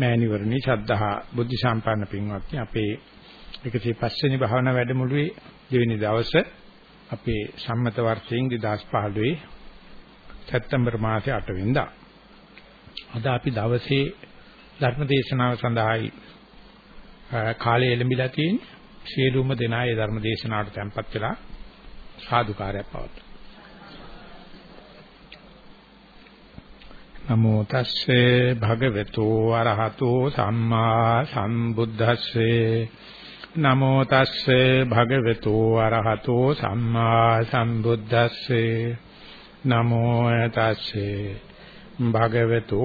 මෑණිවරණි ශ්‍රද්ධහා බුද්ධ සම්පන්න පින්වත්නි අපේ 105 වෙනි භාවනා වැඩමුළුවේ දෙවෙනි දවසේ අපේ සම්මත වර්ෂයෙන් 2015 සැප්තැම්බර් මාසේ 8 වෙනිදා. අද අපි දවසේ ධර්ම දේශනාව සඳහායි කාලය එළඹිලා තියෙන්නේ. සියලුම දෙනා ඒ ධර්ම දේශනාවට tempත් වෙලා සාදුකාරයක් පවතුන. නමෝ තස්සේ භගවතු අරහතෝ සම්මා සම්බුද්දස්සේ. නමෝ තස්සේ භගවතු අරහතෝ සම්මා සම්බුද්දස්සේ. නමෝ තස්සේ භගවතු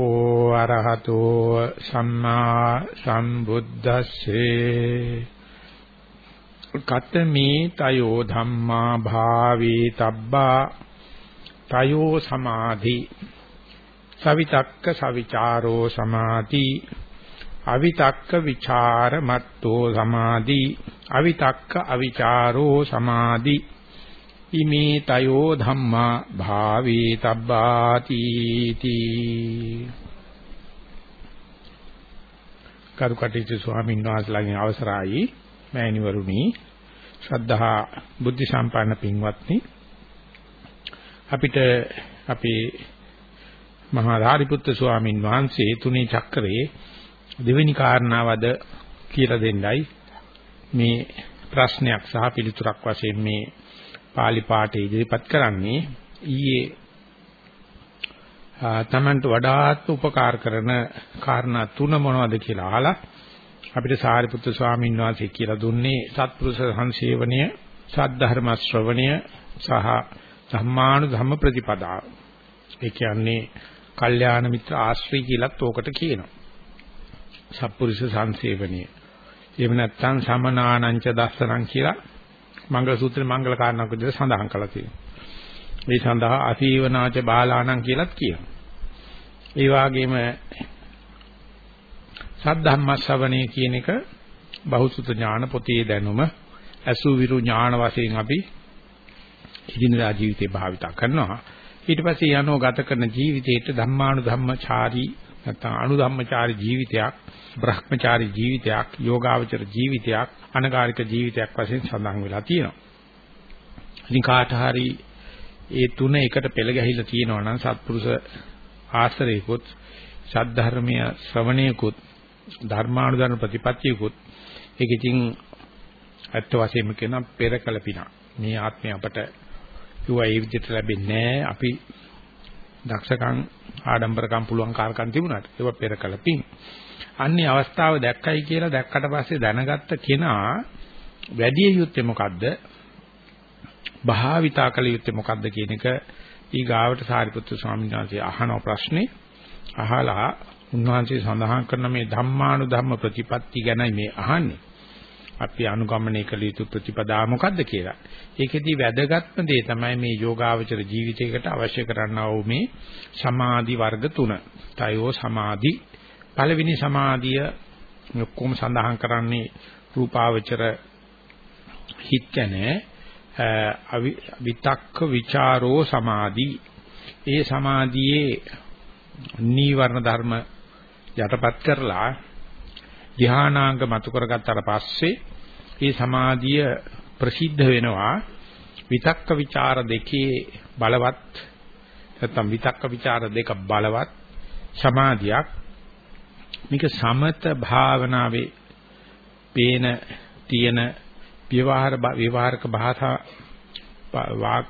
අරහතෝ සම්මා සම්බුද්දස්සේ. කතමේ තයෝ ධම්මා භාවී තබ්බා තයෝ සමාධි. සවිතක්ක සවිචාරෝ සමාධි। අවිතක්ක විචාර මත්තෝ සමාධි। අවිතක්ක අවිචාරෝ සමාධි। ඉමේ තයෝ ධම්මා භාවේ තබ්බාති තී කරුකටීතු ස්වාමීන් වහන්සේලාගෙන් අවසරයි මෑණිවරුනි। ශ්‍රද්ධහා බුද්ධ සම්පන්න පින්වත්නි। අපිට අපේ මහා ධාරිපුත්‍ර ස්වාමින් වහන්සේ තුනේ චක්‍රයේ දෙවෙනි කාරණාවද කියලා දෙන්නයි මේ ප්‍රශ්නයක් සහ පිළිතුරක් වශයෙන් මේ pāli පාඨය ඉදිරිපත් කරන්නේ ඊයේ තමන්ට වඩාත් උපකාර කරන කාරණා තුන මොනවද කියලා අහලා අපිට සාරිපුත්‍ර ස්වාමීන් වහන්සේ කියලා දුන්නේ සත්පුරුෂ සංසේවනය, සද්ධර්ම ශ්‍රවණය සහ ධම්මානු ධම්ම ප්‍රතිපදාව. ඒ කියන්නේ කල්යාණ මිත්‍ර ආශ්‍රය කියලත් ඕකට කියනවා. සත්පුරුෂ සංසේවනීය. එහෙම නැත්නම් සමනානංච දස්සනං කියලා මංගල සූත්‍රේ මංගල කාරණාවක් විදිහට සඳහන් කරලා තියෙනවා. මේ සඳහා අසීවනාච බාලාණං කියලත් කියනවා. ඒ වගේම සද්ධම්මස්සවණේ කියන එක බහුසුත ඥාන පොතේ දැනුම අසුවිරු ඥාන වශයෙන් අපි ඉදිනදා ජීවිතේ භාවිත කරනවා. ඊට පස්සේ යනෝ ගත කරන ජීවිතේට ධම්මානුධම්මචාරී නැත්නම් අනුධම්මචාරී ජීවිතයක් බ්‍රහ්මචාරී ජීවිතයක් යෝගාවචර ජීවිතයක් අනගාരിക ජීවිතයක් වශයෙන් සඳහන් වෙලා තියෙනවා. ඉතින් කාට හරි ඒ තුන එකට පෙළ ගැහිලා තියෙනවා නම් සත්පුරුෂ ආශ්‍රයකුත් සද්ධර්මීය ශ්‍රවණයකුත් ධර්මානුධර්ම ප්‍රතිපත්තියකුත් ඒක ඉතින් ඇත්ත වශයෙන්ම කියන පෙරකල පින. මේ ආත්මය අපට කිව්වා ඒ විදිහට ලැබෙන්නේ නැහැ. අපි දක්ෂකම් ආඩම්බරකම් පුළුවන් කාර්කම් තිබුණාට ඒක පෙර කලපින්. අන්නේ අවස්ථාව දැක්කයි කියලා දැක්කට පස්සේ දැනගත්ත කෙනා වැඩි යුත්තේ මොකද්ද? භාවිතා කළ යුත්තේ මොකද්ද කියන එක ඊගාවට සාරිපුත්‍ර ස්වාමීන් වහන්සේ අහන ප්‍රශ්නේ අහලා උන්වහන්සේ සඳහන් කරන මේ ධම්මානුධම්ම ප්‍රතිපatti ගැනයි මේ අහන්නේ. අපි අනුගමනය කළ යුතු ප්‍රතිපදා මොකද්ද කියලා. ඒකෙදී වැදගත්ම දේ තමයි මේ යෝගාවචර ජීවිතයකට අවශ්‍ය කරන්නා වූ මේ සමාධි වර්ග තුන. තයෝ සමාධි පළවෙනි සමාධිය ඔක්කොම සඳහන් කරන්නේ රූපාවචර හිත් කියන්නේ විතක්ක ਵਿਚාරෝ සමාධි. ඒ සමාධියේ නීවරණ ධර්ම යටපත් කරලා ධානාංග මතු කරගත්තාට පස්සේ ඒ සමාධිය ප්‍රසිද්ධ වෙනවා විතක්ක ਵਿਚාර දෙකේ බලවත් නැත්නම් විතක්ක ਵਿਚාර දෙක බලවත් සමාධියක් මේක සමත භාවනාවේ පේන තියෙන විවහාර විවහාරක භාෂා වාග්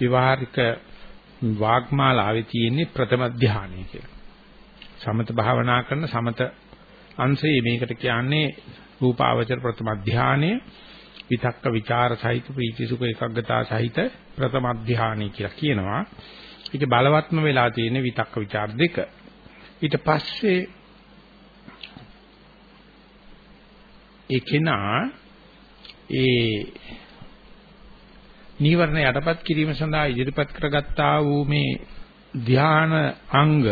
විවහාරික වාග්මාලාවේ තියෙන්නේ ප්‍රථම ධානය කියලා. සමත භාවනා කරන සමත අංශයේ මේකට කියන්නේ රූපාවචර ප්‍රථම ධානය විතක්ක ਵਿਚාර සහිත ප්‍රීති සුඛ එකග්ගතා සහිත ප්‍රථම ධානය කියලා කියනවා. ඒක බලවත්ම වෙලා තියෙන විතක්ක ਵਿਚාර දෙක. ඊට පස්සේ ඒකෙනා ඒ නීවරණ යටපත් කිරීම සඳහා ඉදිරිපත් කරගත්තා වූ මේ ධාන අංග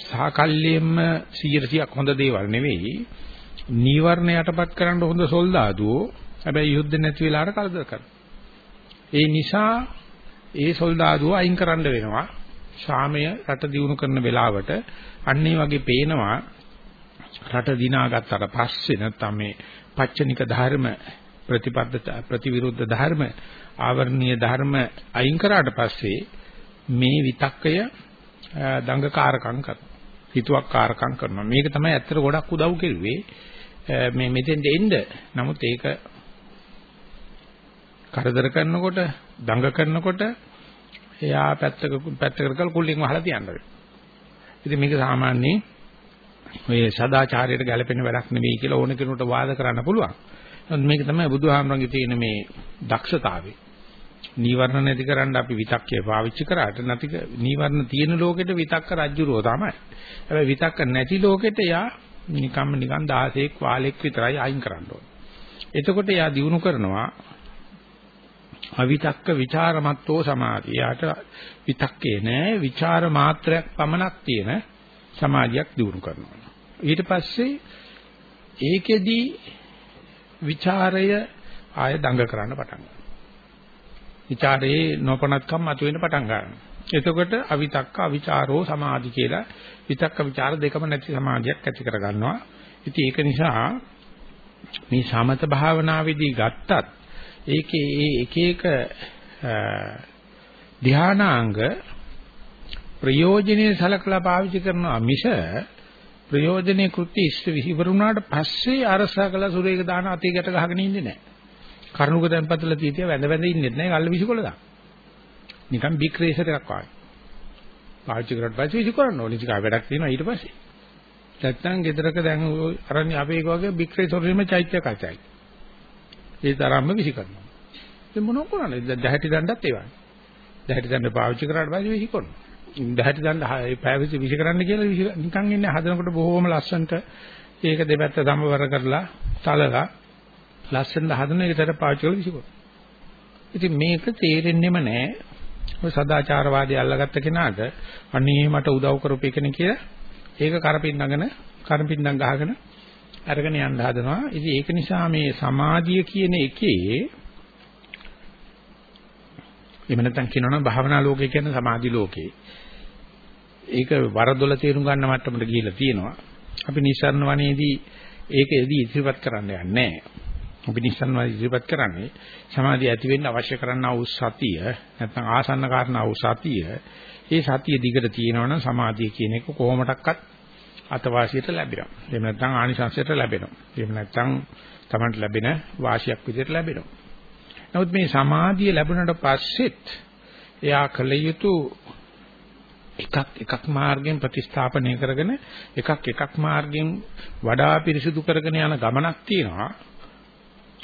සාකල්යෙම 100ක් හොඳ දේවල් නෙවෙයි. නීවරණ යටපත් කරන්න හොඳ සොල්දාදුවෝ හැබැයි යුද්ධ නැති වෙලාවට කරදර කරනවා. ඒ නිසා ඒ සොල්දාදුව අයින් කරන්න වෙනවා. ශාමය රට දියුණු කරන වෙලාවට අන්න වගේ පේනවා රට දිනාගත්තට පස්සේ නැත්නම් මේ පච්චනික ධර්ම ප්‍රතිපද ප්‍රතිවිරුද්ධ ධර්ම ආවරණීය ධර්ම අයින් කරාට පස්සේ මේ විතක්කය දඟකාරකම් කරනවා හිතුවක්කාරකම් කරනවා මේක තමයි ඇත්තට ගොඩක් උදව් කෙරුවේ මේ මෙතෙන්ට එන්න නමුත් ඒක කරදර කරනකොට දඟ කරනකොට එයා පැත්තක පැත්තකට කරලා කුල්ලෙන් වහලා තියන්න වෙනවා. ඉතින් මේක සාමාන්‍යයෙන් ඔය සදාචාරයට ගැලපෙන වැඩක් නෙවෙයි කියලා ඕන කෙනෙකුට වාද කරන්න පුළුවන්. මේක තමයි බුදුහාමරන්ගේ තියෙන මේ දක්ෂතාවය. නීවරණ නැති කරන්න අපි විතක්කේ පාවිච්චි කරාට නැතික නීවරණ තියෙන ලෝකෙට විතක්ක රජ්ජුරුව තමයි. හැබැයි විතක්ක නැති ලෝකෙට යා නිකම්ම නිකන් 16ක් වාලෙක් විතරයි අයින් කරන්න ඕනේ. එතකොට යා දිනු කරනවා අවිතක්ක ਵਿਚාරමත්ෝ සමාධිය. යාට විතක්කේ නෑ ਵਿਚාර මාත්‍රයක් පමණක් තියෙන සමාධියක් දිනු කරනවා. ඊට පස්සේ ඒකෙදි ਵਿਚාරය ආය දඟ කරන්න පටන් ගන්නවා. ਵਿਚාරයේ නොපනත්කම් මතුවෙන්න පටන් ගන්නවා. එතකොට අවිතක්ක අවිචාරෝ සමාධි කියලා විතක්ක ਵਿਚාර දෙකම නැති සමාධියක් ඇති කර ගන්නවා. ඉතින් ඒක නිසා මේ සමත භාවනාවේදී ගත්තත් ඒකේ ඒ එක එක ධානාංග ප්‍රයෝජනෙයි සලකලා පාවිච්චි කරනවා මිස ප්‍රයෝජනේ කෘත්‍ය ඉෂ්ට විහිවරුණාට පස්සේ අරසා කළ සුරේක දාන අතේ ගැට ගහගෙන ඉන්නේ නැහැ. කරුණුක දැන්පතල තීතිය වැඳ වැඳ ඉන්නේ නැහැ. කල්ල විසිකොල දාන. නිකන් බික් රේසර් එකක් වගේ. පාවිච්චි කරලා පස්සේ විසිකරන්න ඕනේ. ඉතින් වැඩක් තියෙනවා ඊට පස්සේ. නැත්තම් ගෙදරක දැන් අරන්නේ අපේ එක වගේ බික් රේසර් එකෙම චෛත්‍ය කචයි. ඒ තරම්ම විසිකරනවා. ඉතින් මොනව කරන්නේ? දැන් දැහැටි දණ්ඩත් ඒ වගේ. දැහැටි දණ්ඩ පාවිච්චි කරාට පස්සේ විසිකරනවා. දැහැටි දණ්ඩ ඒ පැවිසි විසිකරන්න කියලා නිකන් ඉන්නේ හදනකොට බොහොම ලස්සනට ඒක දෙපැත්ත සමවර කරලා තලලා ලස්සනට හදන එකට පාවිච්චි කරලා විසිකරනවා. ඉතින් මේක තේරෙන්නෙම නැහැ. ඔය සදාචාරවාදී අල්ලගත්ත කෙනාට අනේ මට උදව් කරපු එකනේ කියලා ඒක කරපින්නගෙන කරපින්නම් ගහගෙන අරගෙන යන්න හදනවා. ඉතින් ඒක නිසා මේ සමාධිය කියන එකේ එහෙම නැත්නම් කියනවනම් භාවනා ලෝකේ කියන්නේ සමාධි ලෝකේ. ඒක වරදොල තේරුම් ගන්න මට්ටමට ගිහිල්ලා තියෙනවා. අපි නිස්සාරණ වනේදී ඒක එදී ඉදිරිපත් කරන්න යන්නේ නැහැ. අපි නිස්සාරණ වනේ ඉදිරිපත් කරන්නේ සමාධිය ඇති වෙන්න අවශ්‍ය කරන්නා වූ සතිය නැත්නම් ආසන්න කාරණා වූ සතිය. ඒ සතිය දිගට තියෙනවනම් සමාධිය කියන එක කොහොමඩක්වත් අතවාසියට ලැබෙනවා. එහෙම නැත්නම් ආනිසංසයට ලැබෙනවා. එහෙම නැත්නම් Tamanට ලැබෙන වාසියක් විදිහට ලැබෙනවා. නමුත් මේ සමාධිය ලැබුණට පස්සෙත් එයා කල යුතු එකක් එකක් මාර්ගයෙන් ප්‍රතිස්ථාපනය කරගෙන එකක් එකක් මාර්ගයෙන් වඩා පිරිසුදු කරගෙන යන ගමනක් තියෙනවා.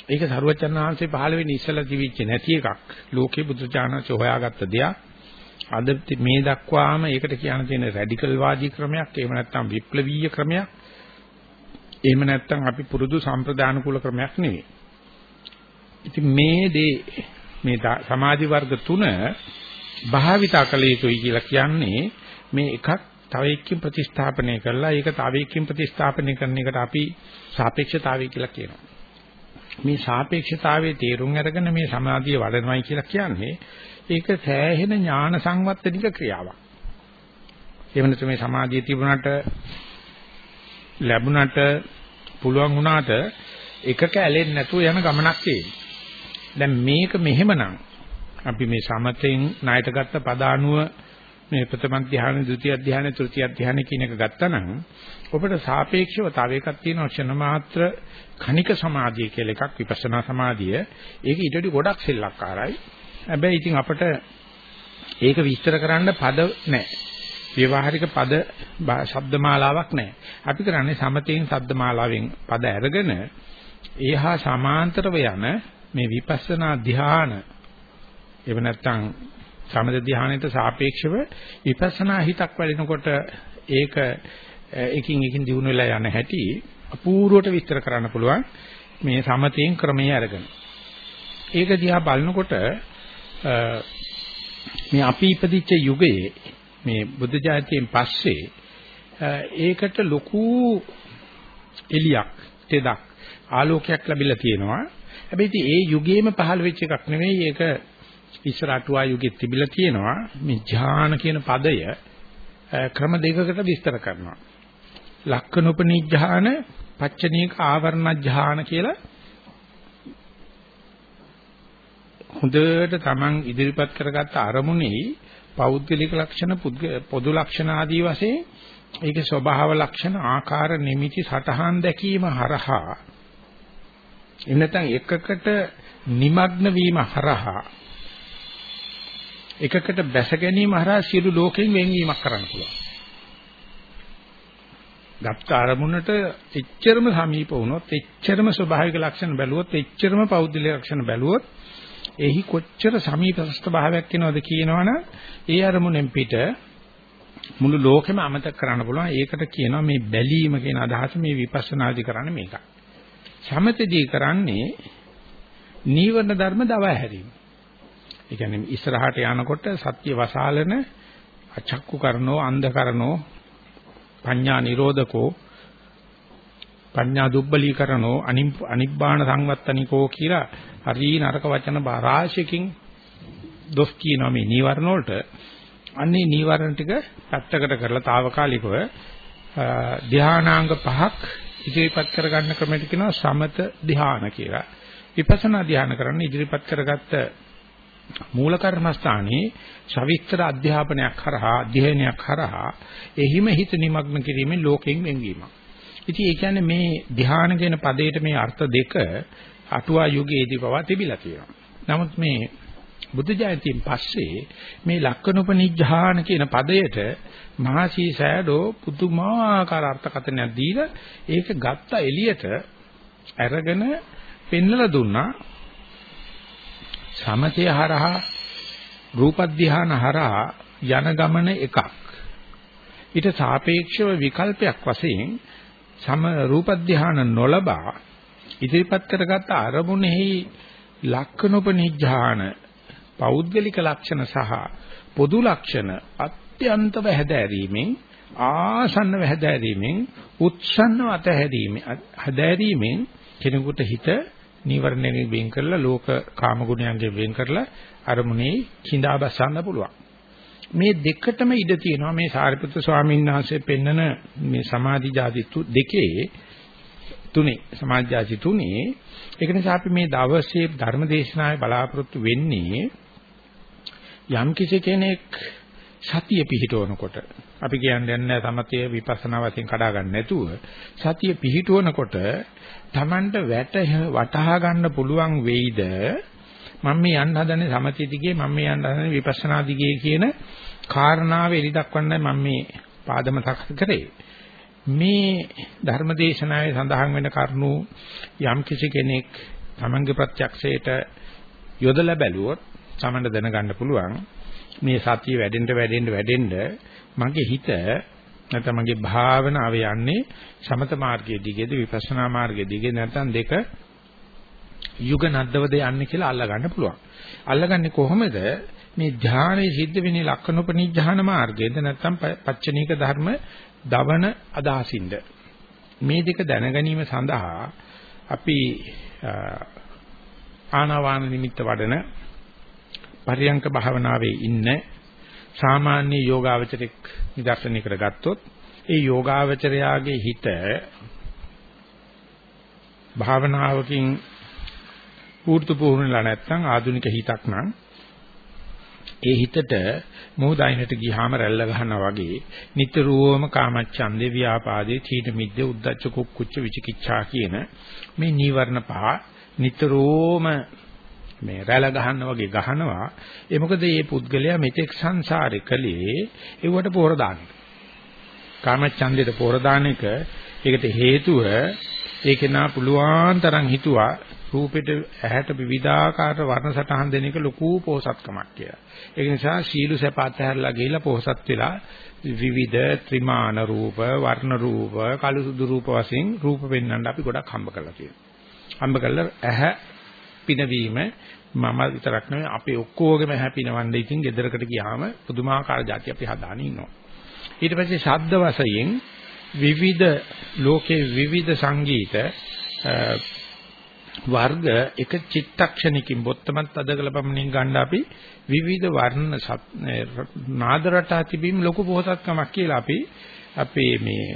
ඒක සරුවචන් වහන්සේ පහළ වෙන්නේ ඉස්සලා තිබිච්ච නැති එකක්. ලෝකේ බුදුචානන්සේ හොයාගත්ත දෙයක්. අද මේ දක්වාම ඒකට කියන්න තියෙන රැඩිකල් වාදී ක්‍රමයක් එහෙම නැත්නම් විප්ලවීය ක්‍රමයක් එහෙම නැත්නම් අපි පුරුදු සම්ප්‍රදානුකූල ක්‍රමයක් නෙවෙයි. ඉතින් මේ දේ මේ සමාධි වර්ග තුන භාවිතා කළ යුතුයි කියලා කියන්නේ මේ එකක් තව එකකින් ප්‍රතිස්ථාපනය කරලා ඒක තව එකකින් ප්‍රතිස්ථාපනය කරන එකට අපි සාපේක්ෂතාවය කියලා කියනවා. මේ සාපේක්ෂතාවයේ තේරුම් අරගෙන මේ සමාධිය වඩනවයි කියලා කියන්නේ ඒක සෑහෙන ඥාන සංවත්තනික ක්‍රියාවක්. එහෙම නැත්නම් මේ සමාධිය තිබුණාට ලැබුණාට පුළුවන් වුණාට එකක ඇලෙන්නේ නැතුව යන ගමනක් දැන් මේක මෙහෙමනම් අපි මේ සමතෙන් ණයට ගත්ත පදානුව මේ ප්‍රථම ධ්‍යාන, ဒုတိ ය ධ්‍යාන, තෘතිය ධ්‍යාන කියන එක ගත්තනම් ඔබට සාපේක්ෂව තව එකක් තියෙනවා ක්ෂණ මාත්‍ර කණික සමාධිය කියලා එකක් විපස්සනා සමාධිය. ඒක ඊට වඩා ගොඩක් සෙල්ලක්කාරයි. හැබැයි ඉතින් අපට ඒක විස්තර කරන්න පද නැහැ. ව්‍යවහාරික පද ශබ්දමාලාවක් නැහැ. අපි කරන්නේ සමතේන් ශබ්දමාලාවෙන් පද අරගෙන ඒහා සමාන්තරව යන මේ විපස්සනා ධ්‍යාන එහෙම නැත්නම් සමද ධ්‍යානයට සාපේක්ෂව විපස්සනා හිතක් වැඩෙනකොට ඒක එකින් එකින් දිනු වෙලා යන හැටි අපූර්වට විස්තර කරන්න පුළුවන් මේ සමතේන් ක්‍රමයේ අරගෙන. ඒක දිහා බලනකොට මේ අපි ඉපදිච්ච යුගයේ මේ බුද්ධ ජාතියෙන් පස්සේ ඒකට ලොකු එලියක් තෙදක් ආලෝකයක් ලැබිලා තියෙනවා. හැබැයි ඉතින් ඒ යුගයේම පහළ වෙච්ච එකක් නෙවෙයි ඒක ඉස්සර අටුවා යුගෙත් තිබිලා තියෙනවා. මේ ඥාන කියන පදය ක්‍රම දෙකකට විස්තර කරනවා. ලක්කනුපනිඥාන පච්චනීක ආවරණඥාන කියලා හොඳට Taman ඉදිරිපත් කරගත්ත අරමුණේ පෞද්ගලික ලක්ෂණ පොදු ලක්ෂණ ආදී වශයෙන් ඒකේ ස්වභාව ලක්ෂණ ආකාර නිමිති සටහන් දැකීම හරහා එන්නතන් එකකට নিমগ্ন වීම හරහා එකකට බැස ගැනීම හරහා සියලු ලෝකෙන් වෙන්වීමක් කරන්න පුළුවන්. ගත්ත අරමුණට එච්චරම සමීප වුණොත් එච්චරම ස්වභාවික ලක්ෂණ බැලුවොත් එච්චරම පෞද්ගලික ලක්ෂණ බැලුවොත් එහි කොච්චර සමීපස්ත භාවයක් වෙනවද කියනවනම් ඒ අරමුණෙන් පිට මුළු ලෝකෙම අමතක කරන්න පුළුවන්. ඒකට කියනවා මේ බැලීම කියන අදහස මේ විපස්සනාදි කරන්නේ මේකයි. සමතදී කරන්නේ නීවරණ ධර්ම දව හැරීම. ඒ කියන්නේ ඉස්සරහට යනකොට සත්‍ය වසාලන අචක්කු කරනෝ අන්ධ කරනෝ පඤ්ඤා නිරෝධකෝ පඤ්ඤා දුබ්බලීකරණෝ අනිබ්බාණ සංවත්තනිකෝ කියලා හරි නරක වචන රාශියකින් දොස් කියනවා මේ නීවරණ වලට අන්නේ නීවරණ ටික පැත්තකට කරලා తాවකාලිකව ධානාංග පහක් ඉදිරිපත් කරගන්න ක්‍රමයට කියනවා සමත ධාන කියලා. විපස්සනා ධාන කරන්න ඉදිරිපත් කරගත්ත මූල කර්මස්ථානයේ සවිස්තර අධ්‍යාපනයක් කරහා අධ්‍යයනයක් කරහා එහිම හිත නිමග්න කිරීමෙන් ලෝකෙන් වෙන්වීමක්. ඉතින් ඒ කියන්නේ මේ ධ්‍යාන කියන පදයට මේ අර්ථ දෙක අටුවා යුගයේදී පවා තිබිලා තියෙනවා. නමුත් මේ බුද්ධ ජයන්තියෙන් පස්සේ මේ ලක්කනුපනිඥාන කියන පදයට මහසී සෑඩෝ පුදුමාකාර අර්ථකථනයක් දීලා ඒක ගත්ත එළියට අරගෙන පෙන්වලා දුන්නා සමතය හරහා රූප ධ්‍යාන හරහා යන ගමන එකක්. ඊට සාපේක්ෂව විකල්පයක් වශයෙන් සම රූප ධ්‍යාන නොලබා ඉදිරිපත් කරගත් අරමුණෙහි ලක්කනොපනිඥාන පෞද්ගලික ලක්ෂණ සහ පොදු ලක්ෂණ අත්‍යන්තව හැදෑරීමෙන් ආසන්නව හැදෑරීමෙන් උත්සන්නව අතහැරීමෙන් හැදෑරීමෙන් කෙනෙකුට හිත නීවරණයෙන් වෙන් කරලා ලෝක කාම ගුණයන්ගෙන් වෙන් කරලා අරමුණේ කිඳා බසන්න පුළුවන්. මේ දෙකටම ඉඩ තියෙනවා මේ සාරිපුත්‍ර ස්වාමීන් වහන්සේ පෙන්නන මේ සමාධි ජාති දෙකේ තුනේ සමාධි ජාති තුනේ ඒක නිසා අපි මේ දවසේ ධර්ම දේශනාවේ බලාපොරොත්තු වෙන්නේ යම් කිසි කෙනෙක් සතිය පිහිටවනකොට අපි කියන්නේ නැහැ සමතය විපස්සනා වශයෙන් කඩා ගන්න නැතුව සතිය පිහිටවනකොට Tamanට වැට වටහා ගන්න පුළුවන් වෙයිද? මම මේ යන්න හදන්නේ සමතය දිගේ මම මේ යන්න හදන්නේ විපස්සනා දිගේ කියන කාරණාව එලි දක්වන්නයි මම මේ පාදම සකස් කරේ. මේ ධර්මදේශනාවේ සඳහන් වෙන කරුණු යම් කිසි කෙනෙක් Tamange ප්‍රත්‍යක්ෂයට යොදලා බැලුවොත් Tamanට දැනගන්න පුළුවන්. මේ සතිය වැඩෙන්න වැඩෙන්න වැඩෙන්න මගේ හිත නැත්නම් මගේ භාවනාව යන්නේ සමත මාර්ගයේ දිගේද විපස්සනා මාර්ගයේ දිගේ නැත්නම් දෙක යුග නද්දවද යන්නේ කියලා අල්ලගන්න පුළුවන්. අල්ලගන්නේ කොහොමද? මේ ධානයේ සිද්ධ වෙන්නේ ලක්ෂණෝපනිඥාන මාර්ගයේද නැත්නම් පච්චනීක ධර්ම දවන අදහසින්ද? මේ දෙක දැනගැනීම සඳහා අපි ආනාවාන නිමිත්ත වඩන පරියංක භාවනාවේ ඉන්න සාමාන්‍ය යෝගාවචරෙක් නිදර්ශනයකට ගත්තොත් ඒ යෝගාවචරයාගේ හිත භාවනාවකින් පූර්තු පුහුණුලා නැත්නම් ආධුනික හිතක් නම් ඒ හිතට මොහොතයිනට ගියාම රැල්ල ගන්නවා වගේ නිතරම කාමච්ඡන්දේ ව්‍යාපාදේ තීන මිද්ද උද්දච්ච කුක්කුච්ච විචිකිච්ඡා කියන මේ නීවරණ පහ නිතරම මේ රැළ ගහන්න වගේ ගහනවා ඒ මොකද මේ පුද්ගලයා මෙතෙක් සංසාරේ කලේ ඒවට පොර දාන එක කාමච්ඡන්දේට පොර දාන එක ඒකට හේතුව ඒකේ නා පුළුවන් තරම් හිතුවා රූපෙට ඇහැට විවිධාකාර වර්ණ සටහන් දෙන එක ලොකු පෝසත්කමක් කියලා. ඒක නිසා සීළු සැපات හැරලා ගිහිලා පෝසත් වෙලා විවිධ ත්‍රිමාන රූප, වර්ණ රූප, කළු සුදු රූප වශයෙන් රූප පෙන්වන්න අපි ගොඩක් හම්බ කරලා තියෙනවා. හම්බ කරලා ඇහැ පිනවීම මම විතරක් නෙවෙයි අපේ ඔක්කොගේම හැපිනවන්නේ ඉතින් ගෙදරකට ගියාම පුදුමාකාර જાති අපි හදාගෙන ඉන්නවා. ඊට පස්සේ ශබ්ද වශයෙන් විවිධ ලෝකේ විවිධ සංගීත වර්ග එක චිත්තක්ෂණිකින් බොත්තමත් අදකල පමණින් ගන්න අපි විවිධ වර්ණ නාද රටා තිබීම ලොකු පොහසත්කමක් කියලා අපි අපේ මේ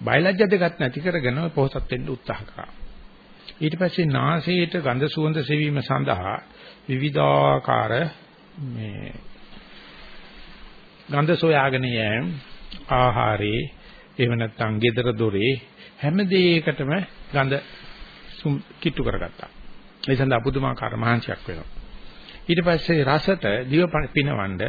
බයලජ්‍ය දෙකක් නැති කරගෙන පොහසත් වෙන්න උත්සාහ කරා. ඊට පස්සේ නාසයට ගඳ සුවඳ සෙවීම සඳහා විවිධාකාර මේ ගඳ සොයාගෙන යෑම ආහාරේ එහෙම නැත්නම් gedara dore හැම දෙයකටම ගඳ කිට්ටු කරගත්තා. ඒ සඳහා පුදුමාකාර මහන්සියක් වෙනවා. ඊට පස්සේ රසට දිව පිනවන්න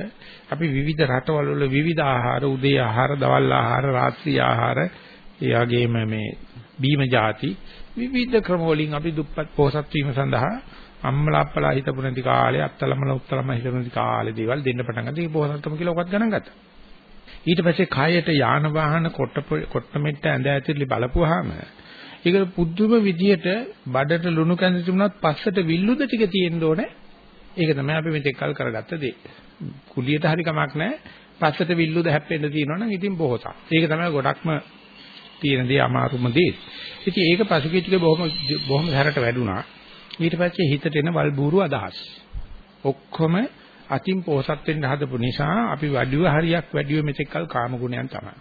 අපි විවිධ රටවල වල විවිධ ආහාර උදේ ආහාර දවල් ආහාර රාත්‍රී ආහාර ඒ වගේම මේ බීම ಜಾති විවිධ ක්‍රම වලින් අපි දුප්පත් පොහසත් වීම සඳහා අම්මලා අප්පලා හිතපු නැති කාලේ අත්තලමල උත්තලම හිතපු නැති කාලේ දේවල් දෙන්න පටන් ගත්තා. ඒ පොහසත්කම කියලා ඔකත් ගණන් ගත්තා. ඊට පස්සේ කයට යාන වාහන කොට කොට මෙට්ට ඇඳ ඇතිලි බලපුවාම ඒක පුදුම විදියට බඩට ලුණු කැඳ තිබුණත් පස්සට විල්ලුද ටික තියෙන්න ඕනේ. ඒක තමයි අපි මෙතෙක් කල් කරගත්ත දේ. කුලියට හරි කමක් නැහැ. පස්සට විල්ලුද හැප්පෙන්න තියෙනවනම් ඉතින් බොහෝසක්. ඒක තමයි ගොඩක්ම තියෙන දේ අමාරුම දේ. ඉතින් ඒක පසුගිටික බොහොම බොහොම හැරට වැඩුණා. ඊට පස්සේ හිතට එන වල්බూరు අදහස්. ඔක්කොම අතින් පෝසත් වෙන්න හදපු නිසා අපි වැඩිව හරියක් වැඩිව මෙතෙක් කල් කාම ගුණයන් තමයි.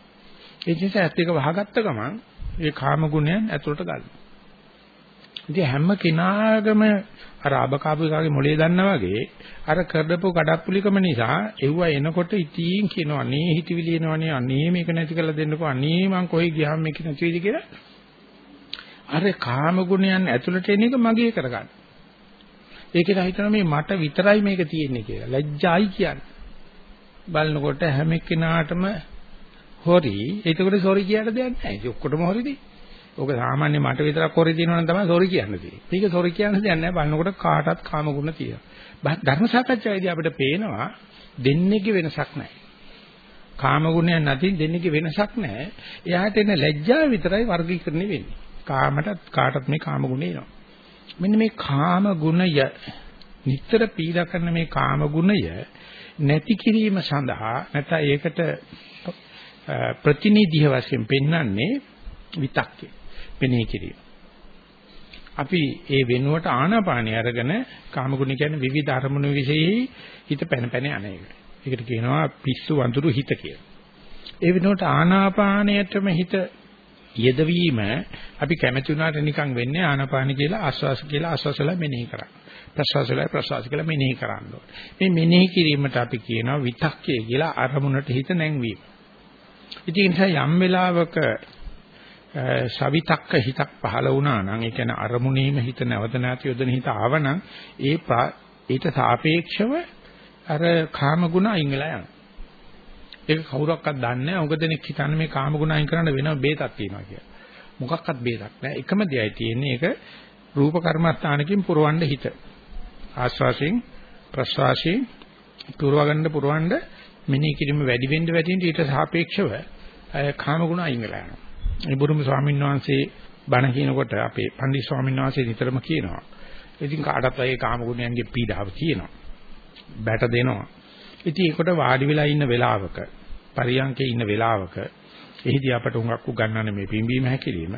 ඒ නිසා ඇත්ත එක වහගත්ත ගමන් ඒ කාම ගුණයන් ඇතුළට ගන්නවා. ඉතින් හැම කෙනාගම අර අබකාපුකාගේ මොලේ දන්නා වගේ අර කරදපු කඩප්පුලිකම නිසා එව්ව එනකොට ඉතින් කියනවා අනේ හිතවිලි එනවනේ අනේ මේක නැති කරලා දෙන්නකෝ අනේ මං කොයි ගියාම මේක නැති වෙයිද කියලා අර කාම ගුණයන් ඇතුළට එන එක මගේ කරගන්න. ඒකද හිතනවා මේ මට විතරයි මේක තියෙන්නේ කියලා. ලැජ්ජායි කියන්නේ. බලනකොට හැම කෙනාටම හොරි. ඒකකොට සෝරි කියන්න දෙයක් නැහැ. ඒක ඔක්කොටම හොරිදී. ඕක සාමාන්‍ය මට විතරක් හොරි දිනවනම් තමයි සෝරි කියන්නේ තියෙන්නේ. මේක සෝරි කියන්න දෙයක් නැහැ. බලනකොට කාටත් කාම ගුණ තියෙනවා. ධර්ම සාකච්ඡාවේදී අපිට පේනවා දෙන්නේගේ වෙනසක් නැහැ. කාම ගුණයක් නැති දෙන්නේගේ වෙනසක් නැහැ. එයාට එන ලැජ්ජාව විතරයි වර්ගීකරණය වෙන්නේ. කාමටත් කාටත් මේ කාම ගුණය එනවා. මෙන්න මේ කාම ගුණය නිතර පීඩා කරන මේ කාම ගුණය නැති කිරීම සඳහා නැත්නම් ඒකට ප්‍රතිනිධිය වශයෙන් පෙන්වන්නේ විතක්කේ. පෙනී කිරීම. අපි ඒ වෙනුවට ආනාපානිය අරගෙන කාමගුණ කියන්නේ විවිධ අරමුණු විශේෂයි හිත පැන පැන යන එක. ඒකට කියනවා පිස්සු වඳුරු හිත කියලා. ඒ වෙනුවට ආනාපානයටම හිත යෙදවීම අපි කැමති වුණාට නිකන් වෙන්නේ ආනාපාන කියලා ආස්වාස කියලා ආස්වාසලා මෙනෙහි කරා. ප්‍රසවාසලා ප්‍රසවාස කියලා මෙනෙහි කරන්න ඕනේ. මේ මෙනෙහි කිරීමට අපි කියනවා විතක්කය කියලා අරමුණට හිත නැංවීම. ඉතින් යම් වෙලාවක සවිතක්ක හිතක් පහළ වුණා නම් ඒ කියන්නේ අරමුණේම හිත නැවත නැති යොදන හිත ආවනම් ඒ ඊට සාපේක්ෂව අර කාම ගුණ අයින් වෙලා යනවා. ඒක කවුරක්වත් දන්නේ නැහැ. උග දෙනෙක් හිතන්නේ මේ කාම ගුණ අයින් කරන්න වෙනම බේතක් තියෙනවා කියලා. මොකක්වත් බේතක් නැහැ. එකම දෙයයි තියෙන්නේ ඒක රූප කර්මස්ථානකින් පුරවන්න හිත. ආස්වාසයෙන් ප්‍රස්වාසයෙන් පුරවගන්න පුරවන්න මෙනෙහි කිරීම වැඩි වෙන්න වැඩි වෙන්න ඊට සාපේක්ෂව කාම ගුණ අයින් වෙලා යනවා. මේ බුදුම ස්වාමීන් වහන්සේ බණ කියනකොට අපේ පන්දි ස්වාමීන් වහන්සේ නිතරම කියනවා. ඉතින් කාටත් වගේ කාම ගුණයන්ගේ පීඩාව තියෙනවා. බැට දෙනවා. ඉතින් ඒකට වාඩි වෙලා ඉන්න වෙලාවක පරියන්කේ ඉන්න වෙලාවක එහිදී අපට උඟක් උගන්වන්නේ මේ පිම්බීම හැකිලිම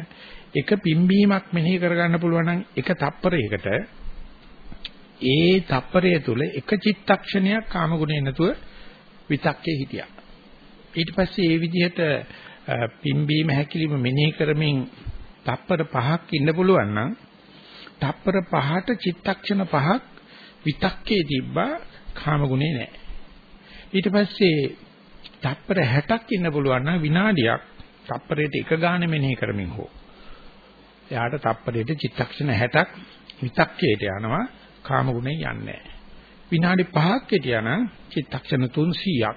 එක පිම්බීමක් මෙනෙහි කරගන්න පුළුවන් නම් එක තප්පරයකට ඒ තප්පරය තුල එක චිත්තක්ෂණයක් කාම ගුණේ නැතුව විතක්කේ හිටියා. ඊට පස්සේ ඒ විදිහට පිම්බීම හැකිලිම මෙනෙහි කරමින් තප්පර පහක් ඉන්න පුළුවන් නම් තප්පර පහට චිත්තක්ෂණ පහක් විතක්කේ තිබ්බා කාම ගුණේ නැහැ. ඊට පස්සේ තප්පර 60ක් ඉන්න පුළුවන් නම් විනාඩියක් තප්පරයට එක ගානේ මෙනෙහි කරමින් හෝ එයාට තප්පරයට චිත්තක්ෂණ 60ක් විතක්කේට යනවා කාම ගුණේ යන්නේ විනාඩි 5ක් හිටියානම් චිත්තක්ෂණ 300ක්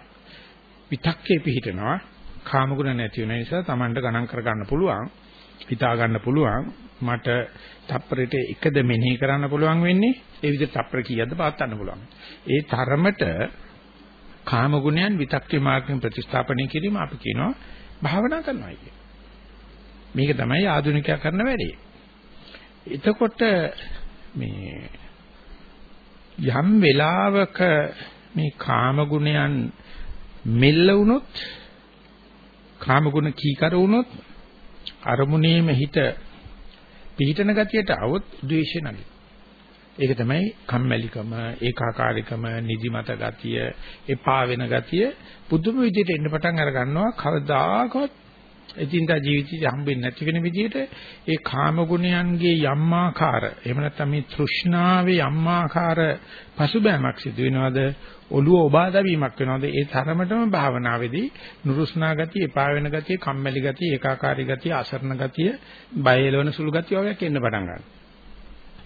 විතක්කේ පිහිටනවා කාම ගුණ නැති වෙන නිසා Tamanට ගණන් කර ගන්න පුළුවන් හිතා ගන්න පුළුවන් මට තප්පරයට එකද මෙනෙහි කරන්න පුළුවන් වෙන්නේ ඒ විදිහට තප්පර කීයක්ද පාත් ගන්න පුළුවන් ඒ තරමට කාම ගුණයන් විතක්කේ මාර්ගයෙන් ප්‍රතිස්ථාපනය කිරීම අපි කියනවා භාවනා කරනවා කිය. මේක තමයි ආධුනිකයා කරන වැඩේ. එතකොට මේ යම් වෙලාවක මේ කාම ගුණයන් මෙල්ල වුණොත් කාම ගුණ කීකර වුණොත් අරමුණේම හිත පිහිටන ගතියට આવොත් ද්වේෂය නැගී. ඒක තමයි කම්මැලිකම, ඒකාකාරීකම, නිදිමත ගතිය, එපා වෙන ගතිය පුදුම විදිහට එන්න පටන් අර ගන්නවා. කවදාකවත් එදින්දා ජීවිතය හම්බෙන්නේ නැති වෙන විදිහට ඒ කාම ගුණයන්ගේ යම් ආකාර එහෙම නැත්නම් මේ තෘෂ්ණාවේ යම් ආකාර පසුබෑමක් සිදු වෙනවද ඔළුව ඔබා දැවීමක් වෙනවද ඒ තරමටම භාවනාවේදී නුරුස්නා ගතිය, එපා වෙන ගතිය, කම්මැලි ගතිය, ඒකාකාරී ගතිය, අසරණ ගතිය, බය එළවන සුළු ගතිය වගේ එන්න පටන් ගන්නවා.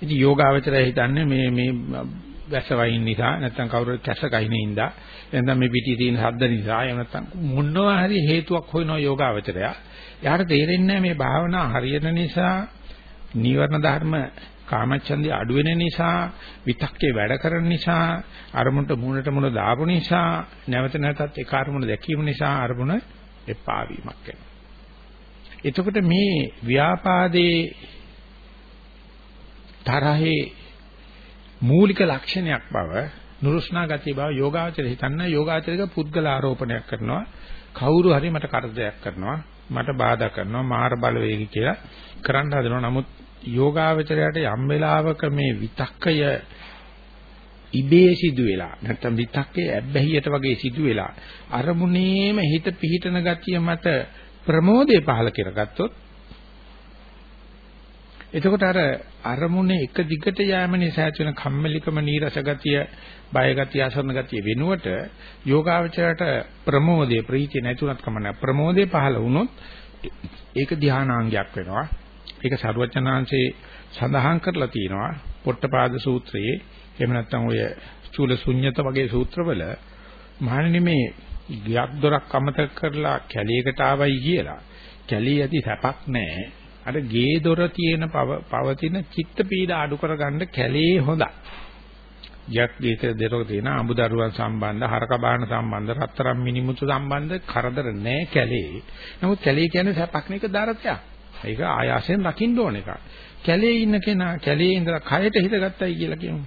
ඉතින් යෝගාවචරය හිතන්නේ මේ මේ වැස වයින් නිසා නැත්නම් කවුරු කැස කයිනේ ඉඳා නැත්නම් මේ පිටියේ තියෙන ශබ්ද නිසා එහෙම නැත්නම් මොනවා හරි හේතුවක් හොයනවා යෝගාවචරය. එයාට තේරෙන්නේ මේ භාවනා හරියන නිසා නීවරණ ධර්ම කාමච්ඡන්දය අඩු වෙන නිසා විතක්කේ වැඩ කරන නිසා අරමුණට මූණට මුණ දාපු නිසා නැවත නැවතත් ඒ අරමුණ දැකීම නිසා අරමුණ එපා වීමක් වෙනවා. එතකොට මේ ව්‍යාපාදේ තරහේ මූලික ලක්ෂණයක් බව නුරුස්නා ගතිය බව යෝගාචර හිතන්න යෝගාචරික පුද්ගල ආරෝපණයක් කරනවා. කවුරු හරි මට කරදරයක් කරනවා මට බාධා කරනවා මාර බලවේගී කියලා කරන්න හදනවා. නමුත් යෝගාවචරයට යම් වෙලාවක මේ විතක්කය ඉබේ සිදු වෙලා නැත්නම් විතක්කේ ඇබ්බැහියට වගේ සිදු වෙලා අරමුණේම හිත පිහිටන ගතිය මත ප්‍රමෝදය පහල කරගත්තොත් එතකොට අර අරමුණේ එක දිගට යෑම නිසා ඇති වෙන කම්මැලිකම නීරස ගතිය, බය ගතිය, අසරණ ගතිය වෙනුවට යෝගාවචරයට ප්‍රමෝදේ ප්‍රීතිය නැතුණත් කමන්න ප්‍රමෝදේ පහළ වුණොත් ඒක ධානාංගයක් වෙනවා. ඒක සරුවචනාංශේ සඳහන් කරලා තියෙනවා. පොට්ටපාද සූත්‍රයේ එහෙම නැත්නම් ඔය චූල ශුන්්‍යත වගේ සූත්‍රවල මහණෙනි මේ ගියක් දොරක් අමතක කරලා කැලියකට ආවයි කියලා. කැලිය ඇති සැපක් නැහැ අර ගේ දොර තියෙන පවතින චිත්ත පීඩ අඩු කරගන්න කැලේ හොඳයි. යක් ගේත දෙරක තියෙන අඹදරුවන් සම්බන්ධ, හරක බාහන සම්බන්ධ, රත්තරන් මිනිමුතු සම්බන්ධ කරදර නැහැ කැලේ. නමුත් කැලේ කියන්නේ සැපක් නෙක දරතයක්. ඒක ආයාසයෙන් රකින්න ඕන එකක්. කැලේ ඉන්න කෙනා කැලේ ඉඳලා කයට හිත ගත්තයි කියලා කියමු.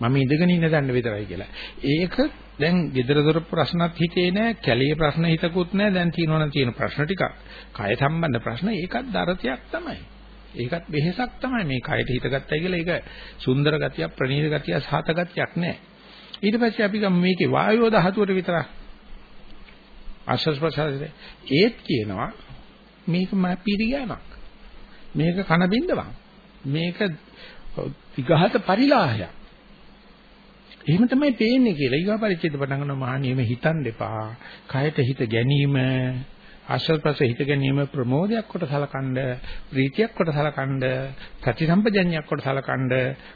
මම ඉඳගෙන ඉන්න දන්න විතරයි කියලා. ඒක දැන් gedara dora ප්‍රශ්නත් හිතේ නෑ, කැලේ ප්‍රශ්න හිතකුත් නෑ. දැන් තියෙනවනම් තියෙන ප්‍රශ්න ටිකක්. කය සම්බන්ධ ප්‍රශ්න ඒකත් දරතයක් තමයි. ඒකත් වෙහෙසක් තමයි මේ කයට හිතගත්තයි කියලා ඒක සුන්දර ගතියක්, ප්‍රණීත ගතියක්, සාත ගතියක් නෑ. ඊට පස්සේ අපි ගමු මේකේ වායෝ ධාතුවට විතරක් ආශ්වාස ප්‍රශ්වාසයේ ඒත් කියනවා මේක මම පිළිගෑමක්. මේක කන බින්දවක්. මේක විඝාත පරිලාහයක්. එහෙම තමයි පේන්නේ කියලා. ඊගා පරිච්ඡේද පටන් ගන්නවා මහණියම හිතන්න එපා. කයට හිත ගැනීම ආශ්‍රපස හිත ගැනීම ප්‍රමෝදයක් කොට සලකනද ප්‍රීතියක් කොට සලකනද ප්‍රතිසම්පජඤ්ඤයක් කොට සලකනද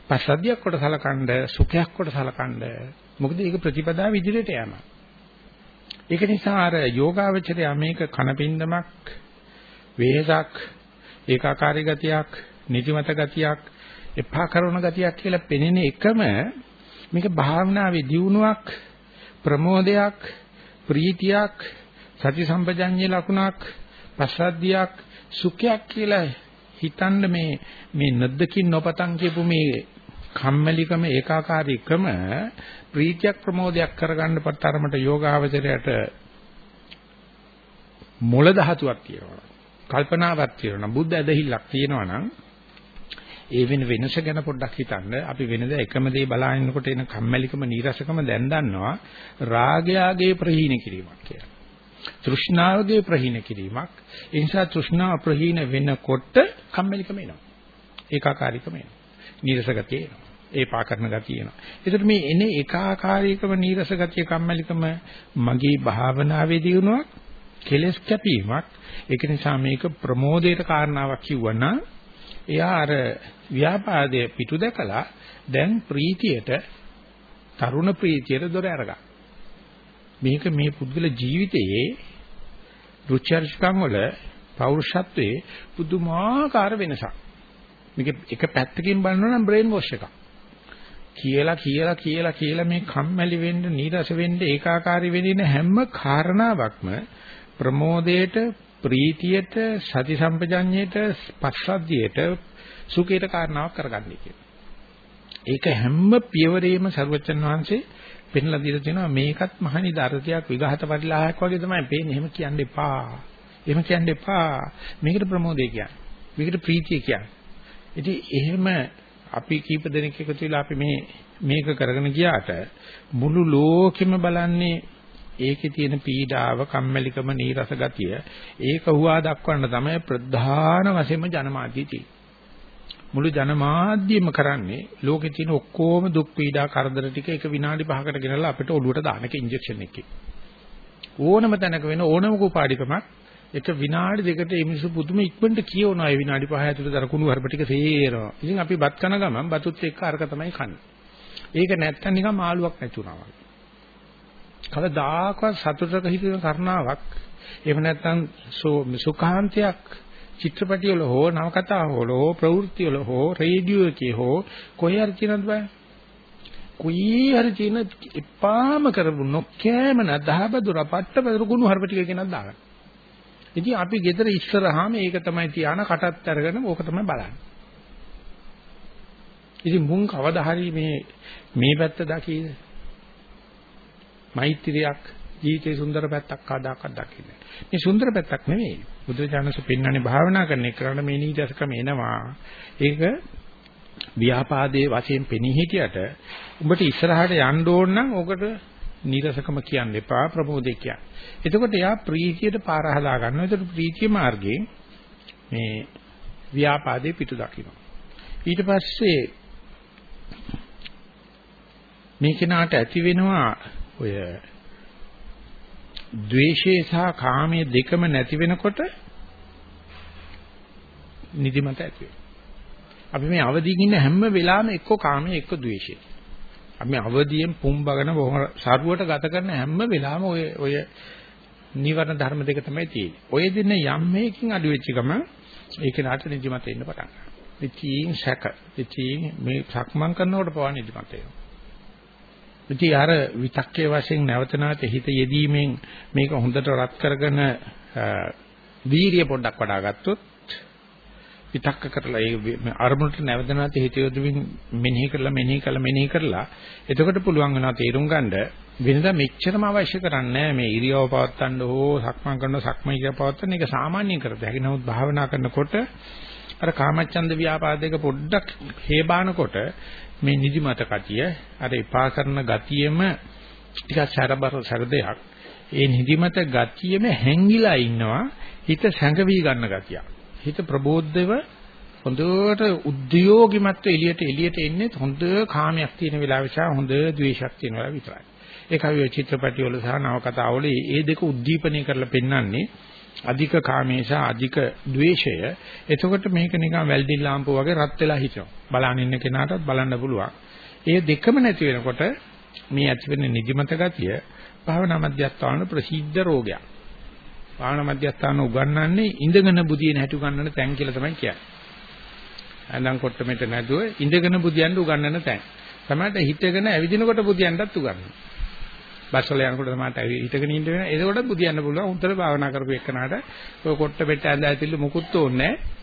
පස්සද්ධියක් කොට සලකනද සුඛයක් කොට සලකනද මොකද ඒක ප්‍රතිපදාව ඉදිරියට යනවා ඒක නිසා අර යෝගාවචරය මේක කනපින්දමක් වේහසක් ඒකාකාරී ගතියක් නිදිමත ගතියක් එපා කරන ගතියක් කියලා පෙනෙන එකම මේක භාවනාවේ දියුණුවක් ප්‍රමෝදයක් ප්‍රීතියක් සති සම්පජඤ්ඤේ ලකුණක් පස්සද්ධියක් සුඛයක් කියලා හිතන්න මේ මේ නද්දකින් නොපතන් කියපු මේ කම්මැලිකම ඒකාකාරීකම ප්‍රීතියක් ප්‍රමෝදයක් කරගන්න පතරමට යෝගාවචරයට මොළ ධාතුවක් තියෙනවා. කල්පනාවක් තියෙනවා. බුද්ධ ඇදහිල්ලක් තියෙනවා නම් ඒ වෙන වෙනස ගැන පොඩ්ඩක් හිතන්න. අපි වෙනද එකම දේ බලාගෙනකොට එන කම්මැලිකම නීරසකම දැන් දන්නවා රාගයාගේ ප්‍රහීන කිරීමක් කියලා. තෘෂ්ණාවගේ ප්‍රහීන කිරීමක්. ඒ නිසා තෘෂ්ණාව ප්‍රහීන වෙනකොට කම්මැලිකම එනවා. ඒකාකාරීකම එනවා. නීරස ගතිය එනවා. ඒ පා කරන ගතිය එනවා. ඒකට මේ එනේ ඒකාකාරීකම නීරස ගතිය කම්මැලිකම මගේ භාවනාවේ දිනුවක් කෙලස් කැපීමක්. ඒක නිසා මේක ප්‍රමෝදයට කාරණාවක් කිව්වනම් එයා අර ව්‍යාපාදයේ පිටු දැකලා දැන් ප්‍රීතියට තරුණ ප්‍රීතියට දොර අරගා. මේක මේ පුද්ගල ජීවිතයේ රුචර්ෂකම් වල පෞරුෂත්වයේ පුදුමාකාර වෙනසක්. මේක එක පැත්තකින් බලනවා නම් බ්‍රේන් වොෂ් එකක්. කියලා කියලා කියලා කියලා මේ කම්මැලි වෙන්න, නීරස වෙන්න, ඒකාකාරී වෙන්න හැම කාරණාවක්ම ප්‍රමෝදයට ප්‍රීතියට සති සම්පජඤ්ඤයට පස්සද්ධියට සුඛයට කාරණාවක් කරගන්නේ කියලා. ඒක හැම පියවරේම සරුවචන් වහන්සේ පෙන්ලා දීලා තියෙනවා මේකත් මහනි දර්ශයක් විඝාත පරිලාහයක් වගේ තමයි පේන්නේ. එහෙම කියන්න එපා. එහෙම කියන්න එපා. මේකට ප්‍රමෝදය කියන්නේ. මේකට ප්‍රීතිය කියන්නේ. ඉතින් එහෙම අපි කීප දෙනෙක් එකතු වෙලා අපි මේ මේක කරගෙන ගියාට මුළු ලෝකෙම බලන්නේ ඒකේ තියෙන පීඩාව, කම්මැලිකම, නීරස ගතිය ඒක හුවා දක්වන්න තමයි ප්‍රධාන වශයෙන්ම ජනමාධ්‍ය තියෙන්නේ. මුළු ජනමාධ්‍යම කරන්නේ ලෝකේ තියෙන ඔක්කොම දුක් පීඩා කරදර ටික එක විනාඩි 5කට ගෙනල්ලා අපිට ඔළුවට දාන එක ඉන්ජෙක්ෂන් එකකින්. ඕනම තැනක වෙන ඕනම කුපාඩිකමක් එක විනාඩි දෙකට මේ මිනිස්සු පුදුම ඉක්මනට කියවනවා ඒ විනාඩි 5 ඇතුළත දරකුණු වරප ටික සේරනවා. ඉතින් අපි බත් කන ගමන් බතුත් එක්ක අරක තමයි කන්නේ. ඒක නැත්තම් නිකන් මාළුවක් නැතුණා වගේ. කවදාකවත් සතුටක හිතෙන කරුණාවක් එහෙම නැත්තම් සුඛාන්තයක් චිත්‍රපටි වල හෝ නවකතා වල හෝ ප්‍රවෘත්ති වල හෝ රේඩියෝ එකේ හෝ කොහේ හරි කියනද බෑ. කොයි හරි කියන එපාම කරපු නොකෑම නදහබදුර පට්ටබදුර ගුණ හරප ටික කියනක් දාගන්න. ඉතින් අපි ගෙදර ඉස්සරහාම ඒක තමයි තියාන කටත් අරගෙන ඕක තමයි බලන්නේ. ඉතින් මුන් කවදා හරි මේ මේ පැත්ත දකීද? මෛත්‍රියක් ජීවිතේ සුන්දර පැත්තක් කවදාකවත් දකින්නේ. මේ සුන්දර පැත්තක් නෙවෙයි. බුදුචානන්සේ පෙන්වන්නේ භාවනා කරන එකට මේ නීතිසකම එනවා. ඒක ව්‍යාපාදයේ වශයෙන් පෙනී හිටියට උඹට ඉස්සරහට යන්න ඕන නම් ඔකට නීරසකම කියන්න එපා ප්‍රමෝදේ කියන්න. එතකොට යා ප්‍රීතියට පාර හදා ගන්නවා. ඒතර ප්‍රීතිය මාර්ගයෙන් මේ ව්‍යාපාදේ පිටු දකින්න. ඊට පස්සේ මේ කෙනාට ඇති වෙනවා ඔය ද්වේෂය සහ කාමයේ දෙකම නැති වෙනකොට නිදිමත ඇති වෙනවා. අපි මේ අවදිින් ඉන්න හැම වෙලාවෙම එක්ක කාමයේ එක්ක ද්වේෂය. අපි අවදියෙන් පුම්බගෙන බොහොම සරුවට ගත කරන හැම වෙලාවෙම ඔය ඔය නිවර්ණ ධර්ම දෙක තමයි තියෙන්නේ. ඔය දින යම් මේකින් අඩු වෙච්ච ගම ඒක නාට නිදිමත එන්න පටන් ගන්නවා. ඉතින් සැක. ඉතින් මේ සක්මන් කරනකොට පවා නිදිමත එනවා. ඉතින් අර විතක්කේ වශයෙන් නැවත නැවත හිත යෙදීමෙන් මේක හොඳට රත් කරගෙන වීරිය පොඩ්ඩක් වඩා ගත්තොත් විතක්ක කරලා ඒ අරමුණට නැවත නැවත හිත යොදමින් මෙනෙහි කරලා මෙනෙහි කරලා මෙනෙහි කරලා එතකොට පුළුවන් වෙනවා තේරුම් ගන්න වෙනදා මෙච්චරම අවශ්‍ය කරන්නේ මේ ඉරියව පවත්තන්න හෝ සක්මන් කරන සක්මන් ඉරියව පවත්තන්න ඒක සාමාන්‍යයෙන් කරත හැකි නමුත් භාවනා කරනකොට අර කාමච්ඡන්ද ව්‍යාපාදයක පොඩ්ඩක් හේබානකොට මේ නිදිමත කතිය අර එපා කරන ගතියෙම ටිකක් සැරබර සැරදයක්. ඒ නිදිමත ගතියෙම හැංගිලා ඉන්නවා හිත සැඟවි ගන්න ගතිය හිත ප්‍රබෝධව හොඳට උද්‍යෝගිමත්ව එළියට එළියට එන්නේ හොඳ කාමයක් තියෙන වෙලාව නිසා හොඳ ද්වේෂයක් තියෙන වෙලාව විතරයි. ඒක අපි චිත්‍රපටි වල සහ නවකතා වල මේ දෙක උද්දීපනය කරලා පෙන්වන්නේ. අධික කාමේශා අධික ද්වේෂය. එතකොට මේක නිකන් වැල්ඩින් ලාම්පුව වගේ රත් වෙලා හිටිනවා. බලන්න ඉන්න කෙනාටත් බලන්න පුළුවන්. ඒ දෙකම නැති වෙනකොට මේ ඇති වෙන නිදිමත ගතිය භාවනා මධ්‍යස්ථාන ප්‍රසිද්ධ රෝගයක්. භාවනා මධ්‍යස්ථාන උගන්වන්නේ ඉඳගෙන බුදියේ නැටු ගන්නන තැන් කියලා තමයි කියන්නේ. අඳන් කොට්ටමෙට නැදුව ඉඳගෙන බුදියන්න උගන්වන තැන්. තමයි හිටගෙන ඇවිදිනකොට බුදියන්නත් උගන්වන්නේ බස් වල යනකොට තමයි හිටගෙන ඉන්න වෙන. එතකොට බුදියන්න පුළුවන්. උන්තර භාවනා කරපු එකනට ඔය කොට්ට පෙට්ට ඇඳ ඇතිල්ල මුකුත් ඕනේ නැහැ.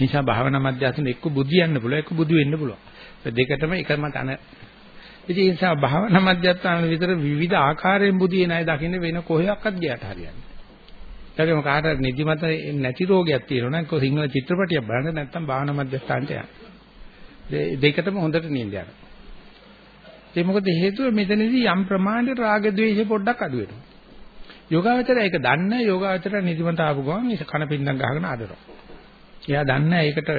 නිසා භාවනා මධ්‍යස්ථාන එක්ක බුදියන්න පුළුවන්. එක්ක බුදු වෙන්න පුළුවන්. දෙකටම එකම තන. ඉතින් ඒ නිසා භාවනා මධ්‍යස්ථාන විතර විවිධ ආකාරයෙන් බුදියේ නැය දකින්න වෙන කොහයක්වත් ගියට හරියන්නේ. ඒකම කාටවත් නිදිමත නැති රෝගයක් තියෙනවා නම් කො සිංහල චිත්‍රපටියක් බලන්න නැත්නම් භාවනා මධ්‍යස්ථානට යන්න. දෙකටම හොඳට නිින්ද යනවා. ඒ මොකද හේතුව මෙතනදී යම් ප්‍රමාණයට රාග ద్వේෂ පොඩ්ඩක් අඩු වෙනවා. යෝගාවචරය ඒක දන්නේ යෝගාවචරය නිදිමත ආපු ගමන් මේ කන පිටින්නම් ගහගෙන ආදරනවා. එයා දන්නේ ඒකට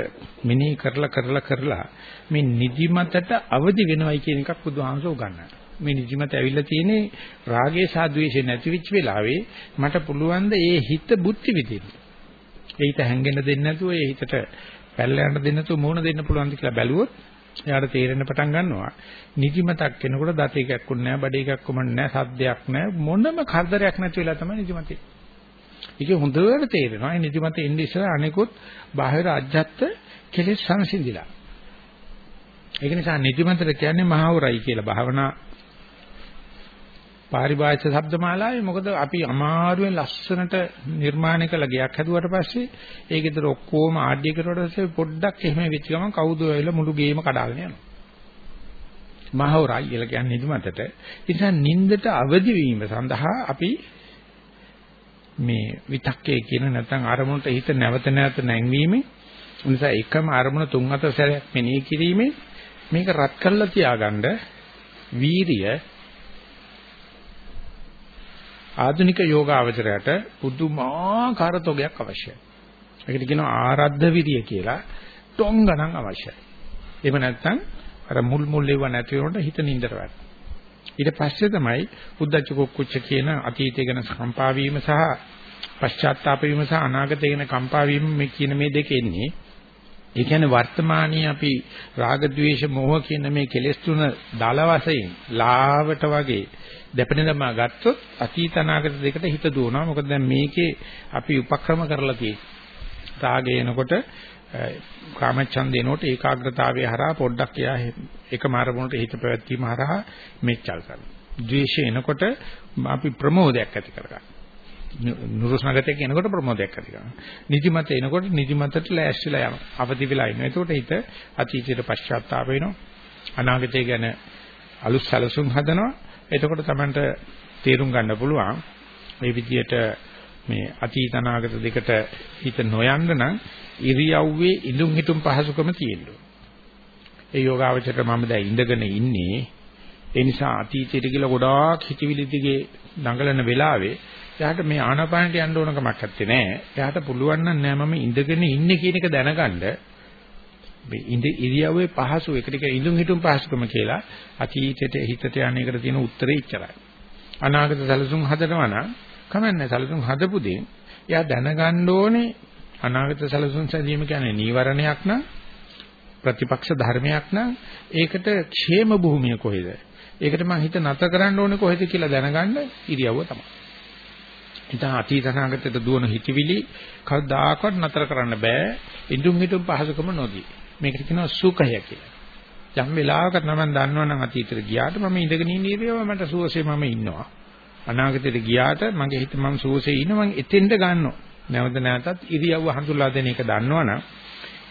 මෙනෙහි කරලා කරලා කරලා මේ නිදිමතට අවදි වෙනවයි කියන එකක් බුදුහාමසෝ උගන්වනවා. මේ නිදිමත ඇවිල්ලා තියෙන්නේ රාගේ සහ ద్వේෂේ නැති වෙච්ච වෙලාවේ මට පුළුවන් ද ඒ හිත බුද්ධි විදින්න. ඒ හිත හැංගෙන්න දෙන්නේ නැතුව ඒ හිතට පැල්ලයන්ට දෙන්න නැතුව මෝහන දෙන්න පුළුවන් ද කියලා බැලුවොත් එයාට තේරෙන්න පටන් ගන්නවා. නිදිමතක් එනකොට දත එකක් උන්නේ නැහැ, බඩ එකක් කොමන්නේ නැහැ, සද්දයක් නැහැ, මොනම කරදරයක් නැති වෙලා තමයි නිදිමතේ. ඒක හොඳට තේරෙනවා. මේ නිදිමත එන්නේ ඉස්සර අනිකුත් බාහිර අජ්ජත් කෙලෙස් සංසිඳිලා. ඒක නිසා නිදිමතට කියන්නේ මහවරයි කියලා භාවනා පාරිභාෂික શબ્දමාලාවේ මොකද අපි අමාරුවෙන් ලස්සනට නිර්මාණය කළ ගයක් හැදුවට පස්සේ ඒකේතර ඔක්කොම ආඩ්‍ය කරුවට පස්සේ පොඩ්ඩක් එහෙම වෙච්ච ගමන් කවුද වෙලා මුළු ගේම කඩාගෙන යනවා. මහවරයි කියලා කියන්නේ නිදිමතට. ඒ නිසා නින්දට අවදි වීම සඳහා අපි මේ විතක්කේ කියන නැත්නම් අරමුණට හිත නැවත නැවත නැංවීමෙන් නිසා එකම අරමුණ තුන් හතර සැරයක් මෙනෙහි කිරීමෙන් මේක රත් කරලා තියාගන්න වීරිය ආධුනික යෝගාවචරයට පුදුමාකාර තොගයක් අවශ්‍යයි. ඒකට කියනවා ආරද්ධ විරිය කියලා ටොං ගණන් අවශ්‍යයි. එහෙම නැත්නම් අර මුල් මුල් ඒවා නැති වෙනකොට හිත නින්දට වැටෙනවා. ඊට පස්සේ තමයි උද්දච්ච කුක්කුච්ච කියන අතීතය ගැන කම්පා වීම සහ පශ්චාත්තාප වීම සහ අනාගතය ගැන කම්පා වීම මේ කියන මේ දෙක එන්නේ. ඒ කියන්නේ වර්තමානයේ අපි රාග ద్వේෂ මෝහ කියන මේ කෙලෙස් තුන දල වශයෙන් ලාවට වගේ දෙපෙන දමා ගත්තොත් අතීත අනාගත දෙකට හිත දුවනවා. මොකද දැන් මේකේ අපි උපක්‍රම කරලා තියෙන්නේ. රාගය එනකොට කාමච්ඡන්ද එනකොට ඒකාග්‍රතාවය හරහා පොඩ්ඩක් එයා එකම අරමුණට හිත පැවැත්වීම හරහා මෙච්චල් කරනවා. ද්වේෂය එනකොට අපි ප්‍රමෝදයක් ඇති කරගන්නවා. නුරුස්නගතේ කියනකොට ප්‍රමෝදයක් ඇති කරනවා. නිදිමත එනකොට නිදිමතට ලෑස්තිලා යනවා. අවදි වෙලා ඉන්නවා. එතකොට හිත අතීතයට පශ්චාත්තාප වෙනවා. අනාගතය ගැන අලුත් සැලසුම් හදනවා. එතකොට Tamanට තේරුම් ගන්න පුළුවන් මේ විදියට මේ අතීත අනාගත දෙකට හිත නොයන්න නම් ඉරියව්වේ ඉදුම් හිටුම් පහසුකම තියෙන්න ඒ යෝගාවචරයට මම දැන් ඉඳගෙන ඉන්නේ ඒ නිසා අතීතයට ගිහලා ගොඩාක් හිතවිලි දිගේ දඟලන වෙලාවේ එයාට මේ ආනාපානට යන්න ඕන කමක් නැත්තේ නෑ. එයාට පුළුවන් නම් නෑ මම ඉඳගෙන ඉන්නේ කියන එක දැනගන්න මේ ඉඳ ඉරියව්වේ පහසු එකට කියන ඉඳුම් හිටුම් පහසුකම කියලා අතීතයට හිතට යන එකට තියෙන උත්තරේ ඉච්චරයි. අනාගත සැලසුම් හදනවා නම් කමන්නේ සැලසුම් හදපු දේ එයා දැනගන්න ඕනේ අනාගත සැලසුම් සැදීම කියන්නේ නීවරණයක් නම් ප්‍රතිපක්ෂ ධර්මයක් නම් ඒකට ക്ഷേම භූමිය කොහෙද? ඒකට මම හිත නැත කරන්න ඕනේ කොහෙද කියලා දැනගන්න ඉරියව්ව තමයි. ඉතින් අතීත අනාගතයට දුවන හිතවිලි කවදාකවත් නතර කරන්න බෑ. ඉදුම් හිටුම් පහසුකම නොදී. මේකට කියනවා සුඛය කියලා. යම් වෙලාවක තමයි දන්නවනම් අතීතෙට ගියාට මම ඉඳගෙන ඉන්න ඉරියව්ව මට සුවසේ මම ඉන්නවා. අනාගතයට ගියාට මගේ හිත මම සුවසේ ඉන්න මම එතෙන්ට ගන්නවා. නැවත නැවතත් ඉරියව්ව හඳුල්ලා දෙන එක දන්නවනම්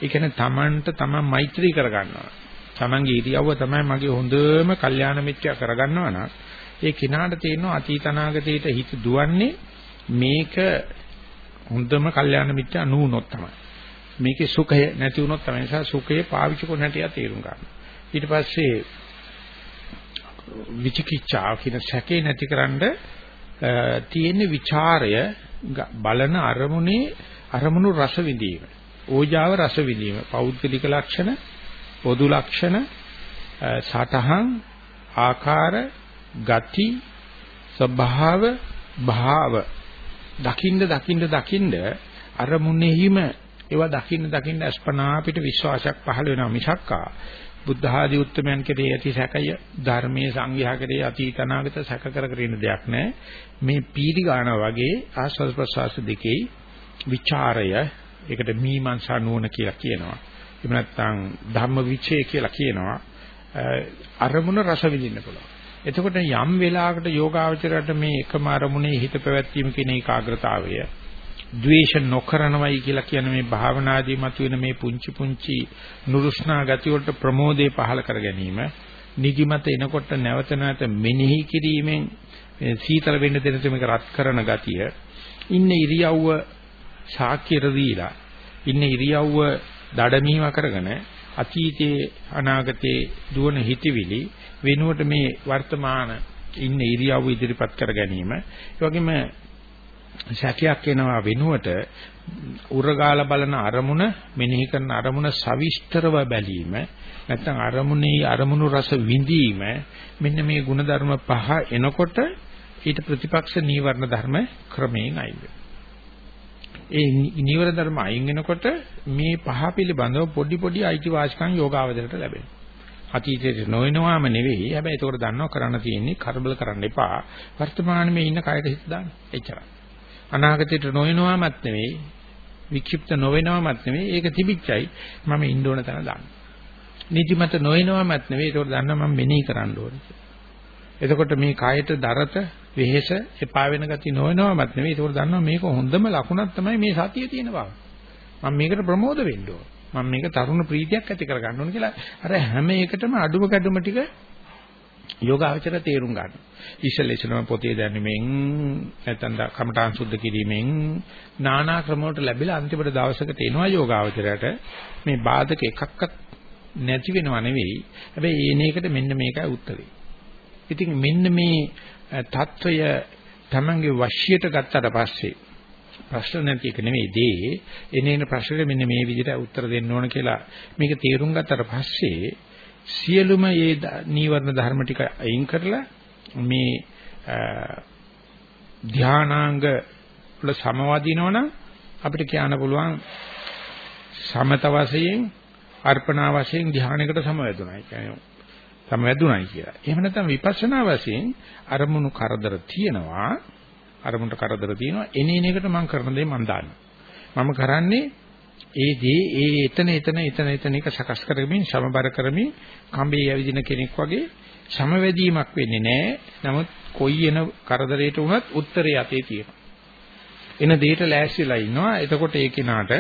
ඒ කියන්නේ Tamanට Taman මෛත්‍රී කරගන්නවා. Tamanගේ ඉරියව්ව තමයි මගේ හොඳම කල්යාණ මිත්‍යා කරගන්නවා නම් ඒ කිනාට තියෙනවා අතීත අනාගතයට හිත දුවන්නේ මේක හොඳම කල්යාණ මිත්‍යා නුනොත් තමයි. මේකේ සුඛය නැති වුණොත් තමයි නිසා සුඛය පාවිච්චි කරන හැටි තේරුම් ගන්න. ඊට පස්සේ විචිකිච්ඡා කියන සැකේ නැතිකරන්න තියෙන ਵਿਚාරය බලන අරමුණේ අරමුණු රස විඳීම. ඕජාව රස විඳීම. පෞද්ගලික ලක්ෂණ, පොදු ලක්ෂණ, සටහන්, ආකාර, ගති, ස්වභාව, භාව. දකින්න දකින්න දකින්න අරමුණෙහිම ඒවා දකින්න දකින්න අස්පනා අපිට විශ්වාසයක් පහළ වෙනවා මිසක්කා බුද්ධ ආදී උත්තමයන් කෙරෙහි ඇති සැකය ධර්මයේ සංඝයා කෙරෙහි අතීත අනාගත සැක කර කර ඉන්න දෙයක් නැහැ. මේ පීඩි ගාන වගේ ආස්වාද ප්‍රසවාස දෙකේ ਵਿਚාරය ඒකට මීමන්සා නුවණ කියලා කියනවා. එහෙම නැත්නම් ධම්ම විචේ කියලා කියනවා. අරමුණ රස විඳින්න පුළුවන්. එතකොට යම් වෙලාවකට යෝගාවචරයට මේ එකම අරමුණේ හිත පැවැත්වීම කියන ඒකාග්‍රතාවය ද්වේෂ නොකරනවයි කියලා කියන මේ භාවනාදී මතුවෙන මේ පුංචි පුංචි නුරුස්නා ගති වලට ප්‍රමෝදේ පහල කර ගැනීම නිදිමත එනකොට නැවත නැවත මෙනෙහි කිරීමෙන් සීතල වෙන්න දෙන මේක රත් කරන ගතිය ඉන්න ඉරියව්ව සාක්‍යර දීලා ඉන්න ඉරියව්ව දඩමීම කරගෙන අතීතයේ අනාගතයේ දුවන හිතවිලි වෙනුවට මේ වර්තමාන ඉන්න ඉරියව්ව ඉදිරිපත් කර ගැනීම ඒ වගේම සැකයක් එනවා වෙනුවට උරගාල බලන අරමුණ මෙනෙහි කරන අරමුණ සවිස්තරව බැලීම නැත්නම් අරමුණේ අරමුණු රස විඳීම මෙන්න මේ ಗುಣධර්ම පහ එනකොට ඊට ප්‍රතිපක්ෂ නීවරණ ධර්ම ක්‍රමයෙන් අයින් ඒ නීවරණ ධර්ම අයින් වෙනකොට මේ පහ පිළිබඳව පොඩි පොඩි අයිතිවාසිකම් යෝගාවදලට ලැබෙනවා. අතීතයේ නොවෙනවාම නෙවෙයි. හැබැයි ඒකට දන්නව කරන්න තියෙන්නේ කරබල කරන්න එපා. වර්තමානයේ මේ ඉන්න කයට හිත දාන්න. එච්චරයි. අනාගතයට නොවෙනවමත් නෙවෙයි වික්ෂිප්ත නොවෙනවමත් නෙවෙයි ඒක තිබිච්චයි මම ඉන්න ඕන තැන දාන්න. නිදිමත නොවෙනවමත් නෙවෙයි ඒක දන්නා මම මෙනෙහි කරන්න ඕනේ. එතකොට මේ කායට දරත වෙහෙස එපා වෙන ගති නොවෙනවමත් නෙවෙයි ඒක දන්නවා මේක හොඳම ලකුණක් තමයි මේ සතිය තියෙන බව. මම මේකට ප්‍රමෝද වෙන්න ඕන. මම මේක තරුණ ප්‍රීතියක් ඇති කරගන්න ඕන කියලා අර හැම එකටම අඩුව ගැඩුම ටික යෝගාචර තේරුම් ගන්න. ඉෂලේෂණම පොතේ දැනුමින් නැත්නම් කමඨාන් සුද්ධ කිරීමෙන් নানা ක්‍රම වලට ලැබිලා අන්තිමට දවසක තේනවා යෝගාචරයට මේ බාධක එකක්වත් නැති වෙනව නෙවෙයි. හැබැයි ඒන එකට මෙන්න මේකයි උත්තරේ. ඉතින් මෙන්න මේ తত্ত্বය තමන්ගේ වශියට ගත්තට පස්සේ ප්‍රශ්න නැති එක නෙමෙයි දේ. එනේන ප්‍රශ්නෙට මෙන්න මේ විදිහට උත්තර දෙන්න ඕන කියලා මේක තේරුම් ගත්තට පස්සේ සියලුම මේ නීවරණ ධර්ම ටික අයින් කරලා මේ ධානාංග වල සමවදිනවනම් අපිට කියන්න පුළුවන් සමත වශයෙන් අර්පණා වශයෙන් ධානයකට සමවැදුණයි. කියන්නේ සමවැදුණයි කියලා. එහෙම නැත්නම් විපස්සනා වශයෙන් අරමුණු කරදර තියෙනවා. අරමුණට කරදර තියෙනවා එනේන එකට මම කරන දේ මම දන්නවා. මම කරන්නේ ඒ දේ ඒ එතන එතන එතන එතන එක සකස් කරමින් සමබර කරමින් කඹේ යවිදින කෙනෙක් වගේ සමවැදීමක් වෙන්නේ නැහැ. නමුත් කොයි එන කරදරයට වුණත් උත්තරේ අතේ තියෙනවා. එන දෙයට ලෑස්තිලා ඉන්නවා. එතකොට ඒ කෙනාට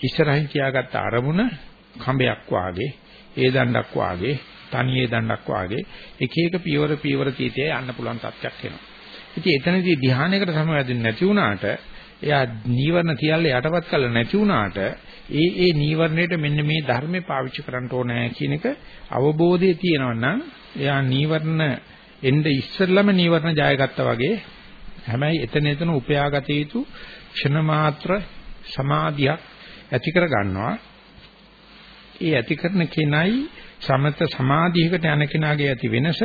ඉස්සරහින් තියාගත්ත අරමුණ කඹයක් වාගේ, ඒ දණ්ඩක් වාගේ, තනියේ දණ්ඩක් වාගේ එක එක පියවර පියවර තීතේ යන්න පුළුවන් තත්යක් එනවා. ඉතින් එතනදී ධ්‍යානයකට සමවැදෙන්නේ නැති වුණාට එයා නීවරණ තියල්ල යටපත් කළා නැති වුණාට ඒ ඒ නීවරණයට මෙන්න මේ ධර්මේ පාවිච්චි කරන්න ඕනේ කියන එක අවබෝධය තියෙනවා නම් එයා නීවරණ එnde ඉස්සෙල්ලම නීවරණ ජයගත්තා වගේ හැබැයි එතන එතන උපයාගත යුතු ක්ෂණ මාත්‍ර සමාධියක් ඇති කර ගන්නවා. ඒ ඇති කරන කෙනයි සමත සමාධියකට යන කෙනාගේ ඇති වෙනස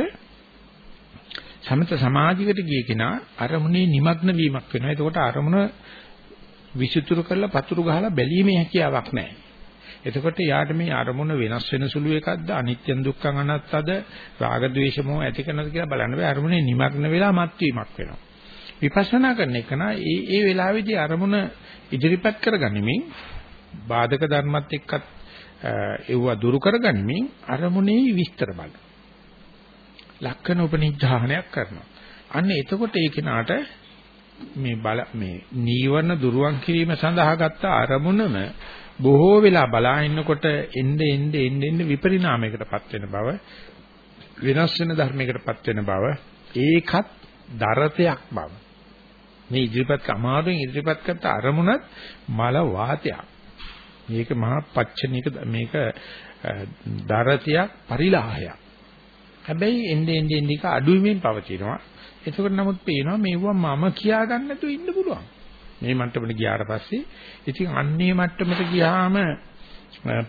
සමත සමාධියකට ගිය කෙනා අරමුණේ নিমග්න වීමක් වෙනවා. එතකොට අරමුණ විසිතුරු කරලා පතුරු ගහලා බැලීමේ හැකියාවක් නැහැ. එතකොට යාට මේ අරමුණ වෙනස් වෙන සුළු එකක්ද අනිත්‍ය දුක්ඛ අනාත්තද රාග ద్వේෂ මොහ ඇති කරනද කියලා බලන්න බෑ අරමුණේ নিমග්න වෙලා මත් වීමක් වෙනවා. විපස්සනා කරන එක නා ඒ ඒ වෙලාවේදී අරමුණ ඉදිරිපත් කරගනිමින් බාධක ධර්මත් එක්කත් ඒව දුරු කරගනිමින් අරමුණේ විස්තර බලන්න. ලක්කන උපනිඥානයක් කරනවා. අන්න එතකොට ඒ කෙනාට මේ බල මේ නීවරණ දුරුවන් කිරීම සඳහා ගත්ත අරමුණම බොහෝ වෙලා බලා ඉන්නකොට එnde එnde එnde එnde විපරිණාමයකටපත් වෙන බව වෙනස් වෙන ධර්මයකටපත් වෙන බව ඒකත් දරතයක් බව. මේ ඉදිරිපත් අමාරුවෙන් ඉදිරිපත් කරත අරමුණත් මල වාතයක්. මේක මහා පච්චනික මේක දරතයක් පරිලාහයක්. හැබැයි එnde එnde එnde එක අඩුවීමෙන් පවතිනවා. එතකොට නමුත් පේනවා මේවා මම කියා ගන්න නැතුව ඉන්න පුළුවන්. මේ මට්ටමට ගියාට පස්සේ ඉතින් අන්නේ මට්ටමට ගියාම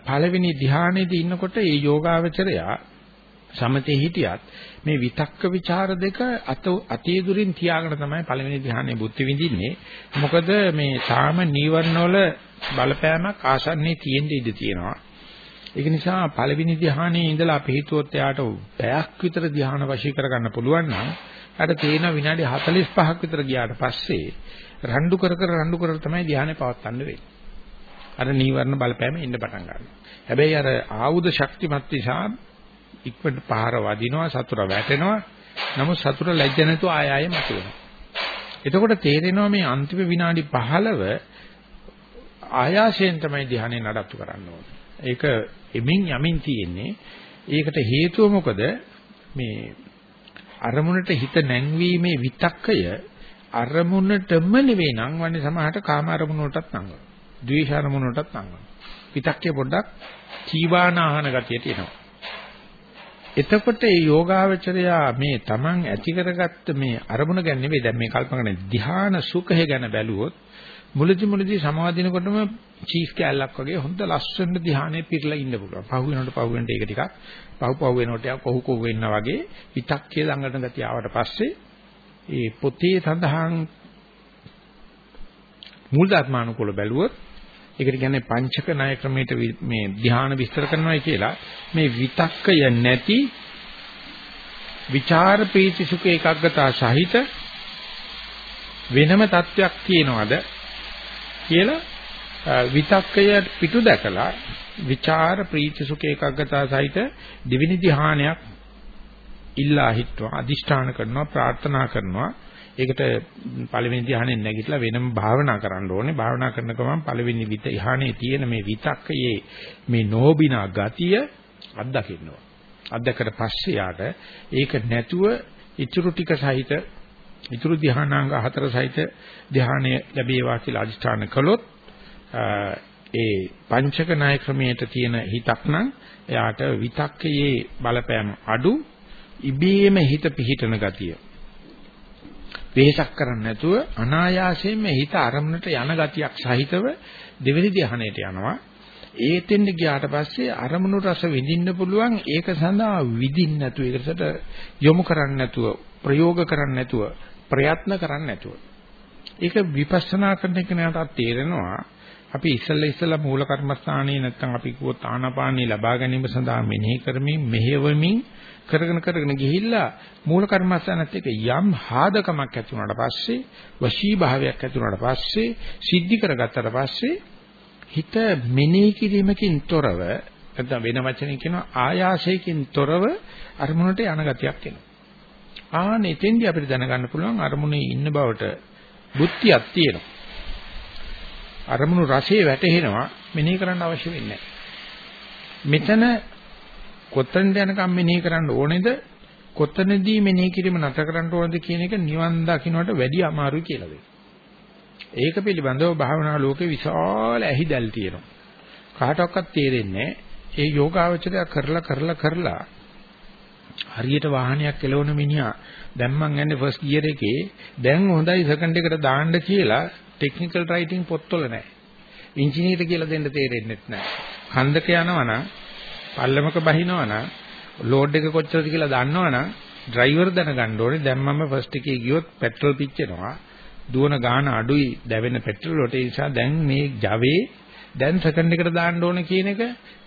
පළවෙනි ධ්‍යානෙදී ඉන්නකොට ඒ යෝගාවචරයා සමතේ හිටියත් මේ විතක්ක ਵਿਚාර දෙක අත අතේ දුරින් තියාගෙන තමයි පළවෙනි ධ්‍යානෙ බුද්ධ විඳින්නේ. මොකද මේ සාම නීවරණ වල බලපෑමක් ආසන්නයේ තියෙන්න ඉඩ තියෙනවා. ඒක නිසා පළවෙනි ධ්‍යානයේ ඉඳලා අපි හිතුවොත් එයාට පැයක් විතර ධ්‍යාන වශී කරගන්න පුළුවන් නම් එයාට තේන විනාඩි 45ක් විතර ගියාට පස්සේ රණ්ඩු කර කර රණ්ඩු කර තමයි ධ්‍යානෙ පවත්වන්න වෙන්නේ. අර නීවරණ බලපෑම ඉන්න පටන් ගන්නවා. හැබැයි අර ආයුධ ශක්තිමත් නිසා ඉක්මනට පහර වදිනවා සතුර වැටෙනවා. නමුත් සතුර ලැජ්ජ නැතුව ආය ආයෙ මතුවෙනවා. එතකොට තේරෙනවා මේ අන්තිම විනාඩි 15 ආයාසයෙන් තමයි ධ්‍යානෙ නඩත්තු කරන්න ඕනේ. ඒක එමින් යමින් තියෙන්නේ. ඒකට හේතුව මොකද? මේ අරමුණට හිත නැංවීමේ විතක්කය අරමුණටම නෙවෙයි නංවන්නේ සමහරට කාම අරමුණටත් නංවනවා. ද්වේෂ අරමුණටත් නංවනවා. විතක්කේ පොඩ්ඩක් චීවානාහන ගතියට එනවා. එතකොට මේ යෝගාවචරයා මේ Taman ඇති කරගත්ත මේ අරමුණ ගැන නෙවෙයි දැන් මේ කල්පනා කරන්නේ ධ්‍යාන සුඛය ගැන බැලුවොත් මුලදි මුලදි සමාධිනකොටම චීස් කැලක් වගේ හොඳ ලස්සන ධ්‍යානෙ පිරලා ඉන්න පුළුවන්. පහු වෙනකොට පහු වෙනට ඒක ටිකක්. පහු පහු වෙනකොට යා කොහු කොහු වෙන්න වගේ විතක්කේ ළඟට ගතිය ආවට පස්සේ ඒ පොතේ සඳහන් මූල ධර්මානුකූල බැලුවොත් ඒකට කියන්නේ පංචක ණය ක්‍රමයට මේ ධ්‍යාන විස්තර කරනවායි කියලා. මේ විතක්කය නැති විචාර ප්‍රීති සුඛ ඒකාග්‍රතාව සහිත වෙනම තත්වයක් තියනවාද? කියලා විතක්කය පිටු දැකලා විචාර ප්‍රීති සුඛ ඒකග්ගතා සහිත දිවිනි ධ්‍යානයක් ඉල්ලා හිටවා අදිෂ්ඨාන කරනවා ප්‍රාර්ථනා කරනවා. ඒකට පළවෙනි ධ්‍යානෙන් නැගිටලා වෙනම භාවනා කරන්න ඕනේ. භාවනා කරන ගමන් පළවෙනි විත ධ්‍යානයේ තියෙන මේ විතක්කයේ මේ නෝබිනා ගතිය අත්දකින්නවා. අත්දැකට පස්සේ යාට ඒක නැතුව ඉතුරු ටික සහිත ඊතුරු ධානාංග හතර සහිත ධානය ලැබේවා කියලා අදිෂ්ඨාන කළොත් ඒ පංචක ණය ක්‍රමයට තියෙන හිතක් නම් එයාට විතක්කයේ බලපෑම අඩු ඉබේම හිත පිහිටන ගතිය වෙහෙසක් කරන්නේ නැතුව අනායාසයෙන්ම හිත අරමුණට යන ගතියක් සහිතව දෙවෙනි ධ්‍යානයට යනවා. ඒතෙන්ද ගියාට පස්සේ අරමුණු රස විඳින්න පුළුවන් ඒක සඳහා විඳින්න නැතුව ඒකට යොමු කරන්නේ නැතුව ප්‍රයෝග කරන්නේ නැතුව ප්‍රයත්න කරන්නේ නැතුව ඒක විපස්සනා කරන එක නටත් තේරෙනවා අපි ඉස්සෙල්ලා ඉස්සෙල්ලා මූල කර්මස්ථානයේ නැත්තම් අපි කිව්වොත් ආනාපානිය ලබා ගැනීම සඳහා මෙනෙහි කරමින් මෙහෙවමින් කරගෙන කරගෙන ගිහිල්ලා මූල කර්මස්ථානත් එක්ක යම් හාදකමක් ඇති වුණාට පස්සේ වශී භාවයක් ඇති වුණාට පස්සේ සිද්ධි කරගත්තට පස්සේ හිත මෙනෙහි කිරීමකින් තොරව නැත්නම් වෙන වචනකින් කියනවා ආයාසයෙන් තොරව අරමුණට යන ගතියක් එනවා. ආන එතෙන්දී අපිට දැනගන්න පුළුවන් අරමුණේ ඉන්න බවට බුද්ධියක් තියෙනවා. අරමුණු රසයේ වැටෙනවා මෙනෙහි කරන්න අවශ්‍ය වෙන්නේ මෙතන කොතනද යනකම් මෙනෙහි කරන්න ඕනේද කොතනදී මෙනෙහි කිරීම නැතර කරන්න ඕනද කියන එක නිවන් දකින්නට වැඩි අමාරුයි කියලා වෙයි. ඒක පිළිබඳව භාවනා ලෝකේ විශාල ඇහිදල් තියෙනවා. කාටවත් තේරෙන්නේ ඒ යෝගාවචරය කරලා කරලා කරලා හරියට වාහනයක් එලවන මිනිහා දැන් මං යන්නේ ෆස්ට් ගියර් එකේ. දැන් හොඳයි සෙකන්ඩ් එකට දාන්න කියලා ටෙක්නිකල් රයිටින් පොත්වල නැහැ. ඉංජිනේර කියලා දෙන්න තේරෙන්නේ නැහැ. හන්දක යනවා නම් පල්ලමක බහිනවා නම් ලෝඩ් එක කොච්චරද කියලා දන්නවනම් ඩ්‍රයිවර් දැනගන්න ඕනේ. දැන් මම ෆස්ට් එකේ ගියොත් පෙට්‍රල් පිච්චෙනවා. දුවන ගාන අඩුයි දැවෙන පෙට්‍රල් වලට. ඒ නිසා දැන් මේ ජවේ දැන් සෙකන්ඩ් එකට දාන්න ඕන කියන එක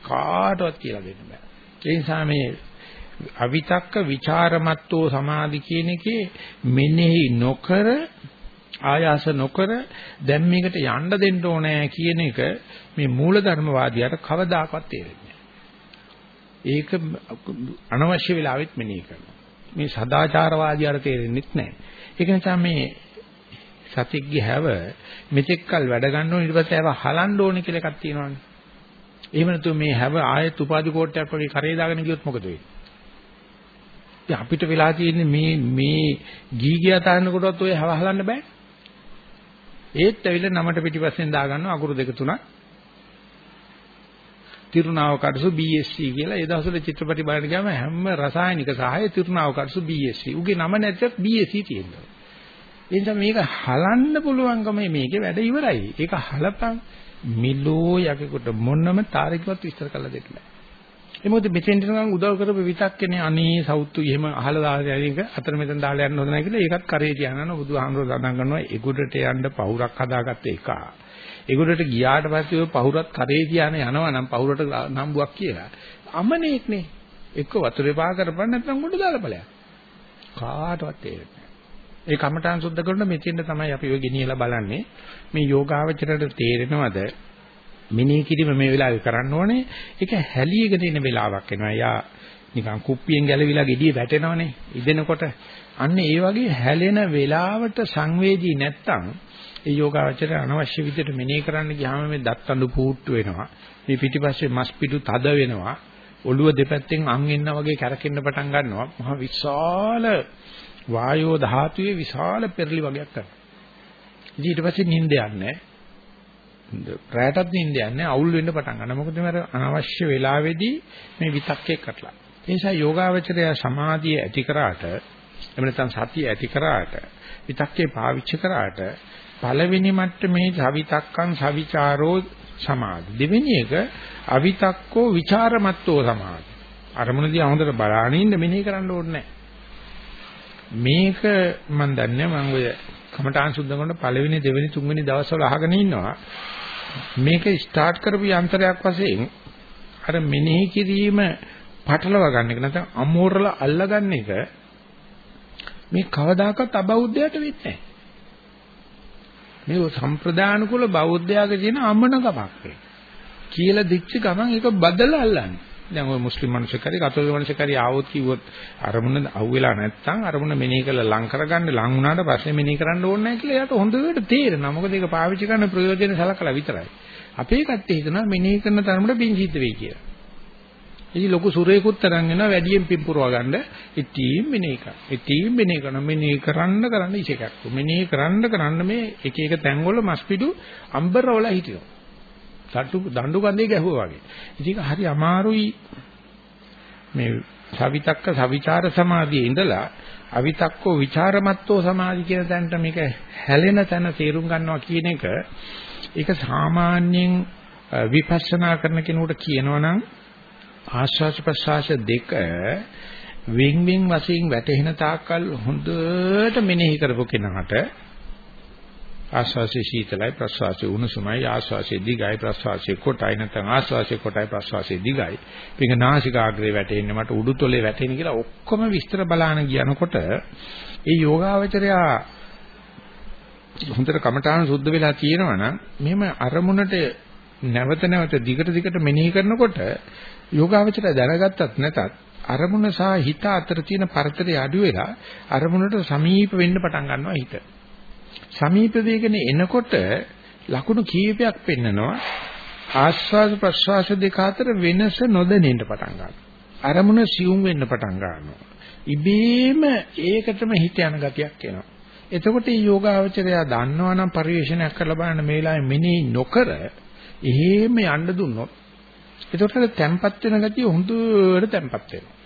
කාටවත් කියලා දෙන්න බෑ. ඒ නිසා මේ අවිතක්ක ਵਿਚාරමත්ෝ සමාධි කියන එකේ මෙනෙහි නොකර ආයාස නොකර දැන් මේකට යන්න දෙන්න ඕනේ කියන එක මේ මූලධර්මවාදියාට කවදාකවත් තේරෙන්නේ ඒක අනවශ්‍ය වෙලාවෙත් මෙනෙහි කරනවා. මේ සදාචාරවාදියාට තේරෙන්නේ නැහැ. ඒක නිසා මේ සතිග්ගේ හැව මෙතෙක්කල් වැඩ ගන්න ඕන ඊට පස්සේ හැව හලන්න ඕනේ කියලා එකක් තියෙනවානේ. එහෙම නැතු මේ හැව ආයෙත් උපාධි කෝට්ටයක් වගේ කරේ දාගෙන ගියොත් මොකද වෙන්නේ? ඉතින් අපිට වෙලා තියෙන්නේ මේ මේ ගීගිය තාන්න කොටවත් ඔය හැව හලන්න බෑ. ඒත් ඇවිල්ලා නමට පිටිපස්සෙන් දාගන්නවා අකුරු දෙක තුනක් තිරුණාව කටසු BSc කියලා ඒ දවස්වල චිත්‍රපටි බලන්න ගියාම හැම රසායනික සහාය තිරුණාව කටසු BSc. උගේ නම නැත්නම් BSc තියෙනවා. ඒ නිසා මේක හලන්න පුළුවන්කම මේකේ වැඩ ඉවරයි. ඒක හලපන් මිලෝ යකෙකුට මොනම තාරිකවත් විස්තර කරලා දෙන්න බෑ. ඒ මොකද මෙතෙන්ට නම් උදව් කරපු විතක්කනේ අනේ සෞතු එහෙම අහලා දාලා යන එක අතර මෙතන දාලා යන්න හොඳ නැහැ කියලා ඒකත් කරේ තියානන බුදුහාමුදුරුවෝ සඳහන් කරනවා ඒගොඩට යන්න පහුරක් හදාගත්ත එක. ඒගොඩට ගියාට පස්සේ ඔය පහුරත් කරේ තියාන යනවා නම් පහුරට නම්බුවක් කියලා. අමනේක් නේ. එක්ක වතුරේ පා කරපන් නැත්නම් උඩ දාලා ඵලයක්. කාටවත් තේරෙන්නේ ඒ කමඨාන් සුද්ධ කරන මෙතෙන්ද තමයි අපි ඔය ගෙනියලා බලන්නේ මේ යෝගාවචරයට තේරෙනවද මිනී කිරීම මේ වෙලාවේ කරන්න ඕනේ ඒක හැලියගෙන ඉන්න වෙලාවක් එනවා යා නිකන් කුප්පියෙන් ගැලවිලා gediye වැටෙනවනේ ඉදෙනකොට අන්න ඒ වගේ හැලෙන වෙලාවට සංවේදී නැත්තම් ඒ යෝගාවචරය අනවශ්‍ය විදිහට මෙනෙහි කරන්න ගියාම මේ දත්තඳු පුට්ටු වෙනවා. මේ පිටිපස්සේ මස් පිටු තද වෙනවා. ඔළුව දෙපැත්තෙන් අං එන්න වගේ කැරකෙන්න පටන් ගන්නවා. මහ විශාල වායෝ ධාතුවේ විශාල පෙරලි වගේක් කරනවා. ඊට පස්සේ නිින්ද යන්නේ රැයටත් නිින්ද යන්නේ අවුල් වෙන්න පටන් ගන්නවා. මොකද මේ අනවශ්‍ය වෙලාවේදී මේ විතක්කේ කටලා. ඒ නිසා යෝගාවචරය සමාධිය ඇති කරාට එහෙම නැත්නම් සතිය ඇති කරාට විතක්කේ පාවිච්චි කරාට පළවෙනි මට්ටමේ සවිතක්කං සවිචාරෝ සමාධි. දෙවෙනි එක අවිතක්කෝ ਵਿਚාරමත්වෝ සමාධි. අරමුණදී හොඳට බලාගෙන ඉන්න මෙනෙහි කරන්න ඕනේ මේක මම දන්නේ මම ඔය කමඨාන් සුද්ධ කරන පළවෙනි දෙවෙනි තුන්වෙනි දවස්වල අහගෙන ඉන්නවා. මේක ස්ටාර්ට් කරපු යන්ත්‍රයක් වශයෙන් අර මෙනෙහි කිරීම පටලව ගන්න එක නැත්නම් අමෝරල අල්ලගන්න එක මේ කවදාකවත් අබෞද්ධයට වෙන්නේ නැහැ. මේ සම්ප්‍රදාන කුල බෞද්ධයාගේ තියෙන අමනකමක් මේ. කියලා දිච්ච ගමන් ඒක බදලා අල්ලන්නේ. දැන් ওই මුස්ලිම් මිනිස්සු කරේ කතෝලික මිනිස්සු කරේ ආවොත් කිව්වොත් අරමුණ අහුවෙලා නැත්තම් අරමුණ මෙනෙහි කරලා ලං කරගන්න ලං වුණාට පස්සේ මෙනෙහි කරන්න ඕනේ නැහැ කියලා එයාට හොඳට තේරෙනවා. මොකද ඒක පාවිච්චි කරන ප්‍රයෝජන සලකලා විතරයි. අපේ කට්ටිය හිතනවා මෙනෙහි කරන තරමට පිං සිද්ධ වෙයි කියලා. ඉතින් ලොකු සුරේකුත් තරම් වෙනවා වැඩියෙන් පිම්පුරව ගන්න ඉතින් මෙනේ එක. ඉතින් මෙනේ කරන මෙනේ කරන්න කරන්න ඉසේකක්. මෙනේ කරන්න කරන්න මේ එක එක තැන්වල මස්පිඩු අම්බරවල හිටිනවා. දඬු දඬු කන්දේ ගැහුවා වගේ. ඉතින් හරි අමාරුයි මේ සවිතක්ක සවිචාර සමාධියේ ඉඳලා අවිතක්කෝ ਵਿਚාරමත්තෝ සමාධි කියන තැනට මේක හැලෙන තැන තේරුම් ගන්නවා කියන එක ඒක සාමාන්‍යයෙන් විපස්සනා කරන කෙනෙකුට කියනවනම් ආශ්වාස ප්‍රශ්වාස දෙක වින් වින් වශයෙන් වැටෙන තාක්කල් හොඳට මෙනෙහි කරපු කෙනාට ආශ්වාසයේ සීතලයි ප්‍රශ්වාසයේ උණුසුමයි ආශ්වාසයේ දිගයි ප්‍රශ්වාසයේ කොටයි නැත්නම් ආශ්වාසයේ කොටයි ප්‍රශ්වාසයේ දිගයි මේක නාසිකාග්‍රේ වැටෙන්නේ මට උඩුතොලේ වැටෙන්නේ කියලා ඔක්කොම විස්තර බලාන කියනකොට ඒ යෝගාවචරයා හොඳට කමඨාන සුද්ධ වෙලා තියෙනවා නම් මෙහෙම අරමුණට නැවත නැවත දිගට දිගට මෙනෙහි කරනකොට යෝගාවචරය දැනගත්තත් නැතත් අරමුණ සහ හිත අතර තියෙන පරතරය අඩු වෙලා අරමුණට සමීප වෙන්න පටන් ගන්නවා හිත. සමීප වේගන එනකොට ලකුණු කීපයක් පෙන්නනවා ආස්වාද ප්‍රස්වාස දෙක අතර වෙනස නොදැනෙන්න පටන් ගන්නවා. අරමුණ සියුම් වෙන්න පටන් ගන්නවා. ඉබේම ඒකටම හිත යන ගතියක් එනවා. එතකොට මේ යෝගාවචරය දන්නවනම් පරිශ්‍රණයක් කරලා බලන්න මේ වෙලාවේ මෙනෙහි නොකර එහෙම යන්න දුන්නොත් එතකොට තැම්පත් වෙන ගතිය හොඳට තැම්පත් වෙනවා.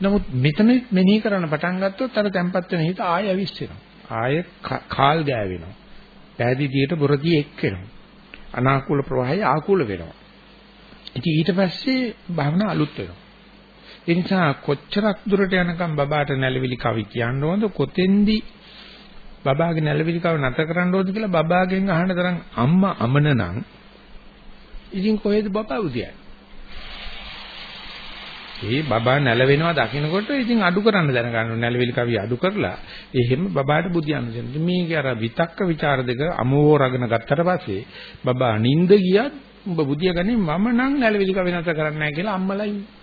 නමුත් මෙතන මෙනෙහි කරන්න පටන් ගත්තොත් අර තැම්පත් වෙන හිත ආය අවිස්සෙනවා. ආය කාල් ගෑවෙනවා. පෑදීදියට බොරදී එක් වෙනවා. අනාකූල ප්‍රවාහය ආකූල වෙනවා. ඉතින් ඊට පස්සේ භාවනා අලුත් වෙනවා. ඒ නිසා කොච්චරක් දුරට යනකම් බබාට නැලවිලි කවි කියන්න ඕනද කොතෙන්දි බබාගේ නැලවිලි කව නැත කරන්න ඕනද කියලා බබාගෙන් අහන්න තරම් අම්මා අමන නම් ඉතින් කොහෙද බබා උදියන්නේ? ඒ බබා නැලවෙනවා දකින්නකොට ඉතින් අඩු කරන්න දැනගන්න නැලවිලි කවිය අඩු කරලා එහෙම බබාට බුදියන්න දෙන්න. මේකේ අර විතක්ක ਵਿਚාර දෙක අමෝහ රගන ගත්තට පස්සේ බබා නිින්ද ගියත් උඹ බුදිය ගන්නේ මම නම් නැලවිලි කවිය නැතර කරන්නේ නැහැ කියලා අම්මලා ඉන්නේ.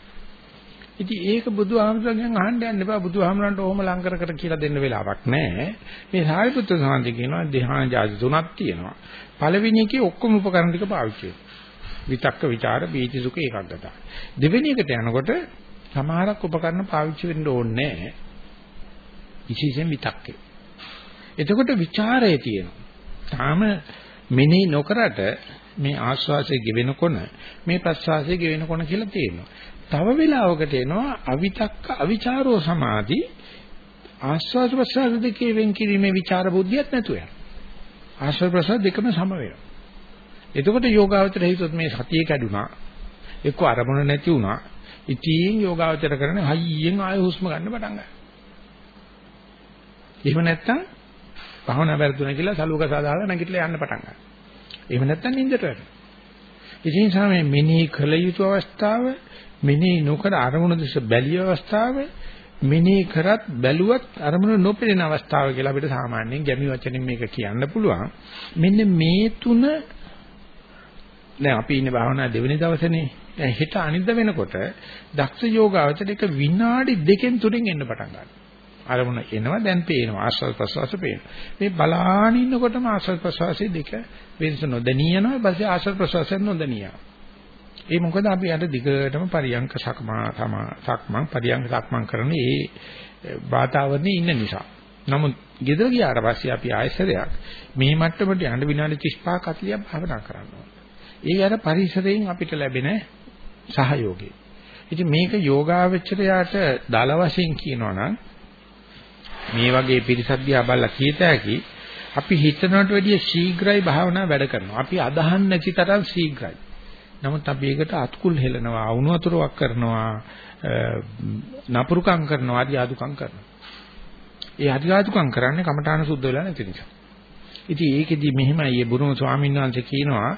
ඉතින් ඒක බුදුහාමුදුරගෙන් අහන්න යන්න එපා බුදුහාමුදුරන්ට ඔහොම ලං කර කර කියලා දෙන්න වෙලාවක් නැහැ. මේ සාරිපුත්‍ර සාන්ති කියනවා ධ්‍යාන ජාති තුනක් තියෙනවා. පළවෙනි එකේ ඔක්කොම උපකරණ ටික පාවිච්චි කරනවා. විතක්ක ਵਿਚාර බීති සුඛ ඒකග්ගතා. දෙවෙනි එකට යනකොට සමහරක් උපකරණ පාවිච්චි වෙන්න ඕනේ නැහැ. විශේෂයෙන් විතක්කේ. එතකොට ਵਿਚාරය තියෙනවා. තාම මෙනෙහි නොකරට මේ ආස්වාසය ගෙවෙනකොන මේ ප්‍රස්වාසය ගෙවෙනකොන කියලා තියෙනවා. තව වෙලාවකට එනවා අවිතක්ක අවිචාරෝ සමාධි ආස්වාද ප්‍රසාර දෙකේ වෙන් කිරීමේ විචාර බුද්ධියක් නැතුව යනවා. ආස්වාද ප්‍රසාර දෙකම සම වෙනවා. එතකොට යෝගාවචර හිතුවොත් මේ සතිය කැඩුනා. එක්ක අරමුණ නැති වුණා. ඉතින් යෝගාවචර කරන්නේ හයියෙන් ආය හුස්ම ගන්න පටන් ගන්නවා. එහෙම නැත්තම් භවනා වැරදුනා කියලා සලුවක සාදාලා නැගිටලා යන්න පටන් ගන්නවා. එහෙම නැත්තම් නිින්දට වැටෙනවා. ඉතින් සාමයේ මෙනෙහි කළ යුතු අවස්ථාව මෙනෙහි නොකර අරමුණ දෙස බැලිය අවස්ථාව මෙනෙහි කරත් බැලුවත් අරමුණ නොපෙනෙන අවස්ථාව කියලා අපිට සාමාන්‍යයෙන් ගැමි වචනෙන් මේක කියන්න පුළුවන්. මෙන්න මේ තුන දැන් අපි ඉන්නේ භාවනා දෙවෙනි දවසේනේ. දැන් හෙට අනිද්දා වෙනකොට දක්ෂ යෝගාවචර එක විනාඩි දෙකෙන් තුනෙන් එන්න පටන් ගන්නවා. අරමුණ එනවා දැන් පේනවා ආස්වාද ප්‍රසවාස පේනවා. මේ බලාන ඉන්නකොටම ආස්වාද ප්‍රසවාසයේ දෙක වෙනස නොදැනී යනවා. ඊපස්සේ ආස්වාද ප්‍රසවාසය නොදැනී යනවා. ඒ මොකද අපි අර දිගටම පරියංක සක්මා සක්මන් පරියංක සක්මන් කරන ඒ වාතාවරණේ ඉන්න නිසා. නමුත් ගෙදර ගියාට පස්සේ අපි ආයසරයක් මේ මට්ටමට යන්න විනාඩි 35ක් 40ක් භාවනා කරනවා. ඒ අර පරිසරයෙන් අපිට ලැබෙන සහයෝගය. ඉතින් මේක යෝගාවචරයට දල වශයෙන් කියනවා නම් මේ වගේ පිරිසක්දියා බලලා කීත හැකි අපි හිතනට වැඩිය ශීඝ්‍රයි භාවනා වැඩ කරනවා. අපි අදහන් නැති තරම් ශීඝ්‍රයි. නමුත් අපි ඒකට අත්කුල් හෙලනවා, වුණ වතුරක් කරනවා, නපුරුකම් කරනවා, ආදී ආදුකම් කරනවා. ඒ ආදී ආදුකම් කරන්නේ කමඨාන සුද්ධ වෙලා නැති නිසා. ඉතින් ඒකෙදි මෙහෙමයි මේ බුරුම ස්වාමීන් වහන්සේ කියනවා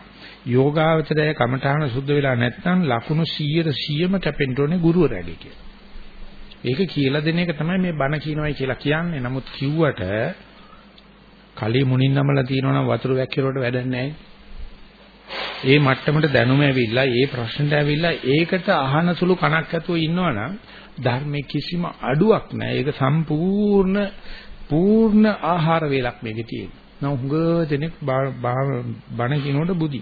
යෝගාවචරය කමඨාන සුද්ධ වෙලා නැත්නම් ලකුණු 100 100ම කැපෙන්න ඕනේ ගුරුවරයාගේ කියලා. ඒක කියලා දෙන එක තමයි මේ බණ කියනවායි කියලා කියන්නේ. නමුත් කිව්වට කලී මුණින් නමලා තියෙනවා නම් වතුර වැක්කිරුවට වැඩක් නැහැ. ඒ මට්ටමට දැනුම ඇවිල්ලා ඒ ප්‍රශ්නට ඇවිල්ලා ඒකට අහන සුළු කණක් ඇතුව ඉන්නවනම් ධර්මයේ කිසිම අඩුවක් නැහැ. ඒක සම්පූර්ණ පූර්ණ ආහාර වේලක් මේකේ තියෙනවා. නම් හුඟ දෙනෙක් බණ කියනකොට බුදි.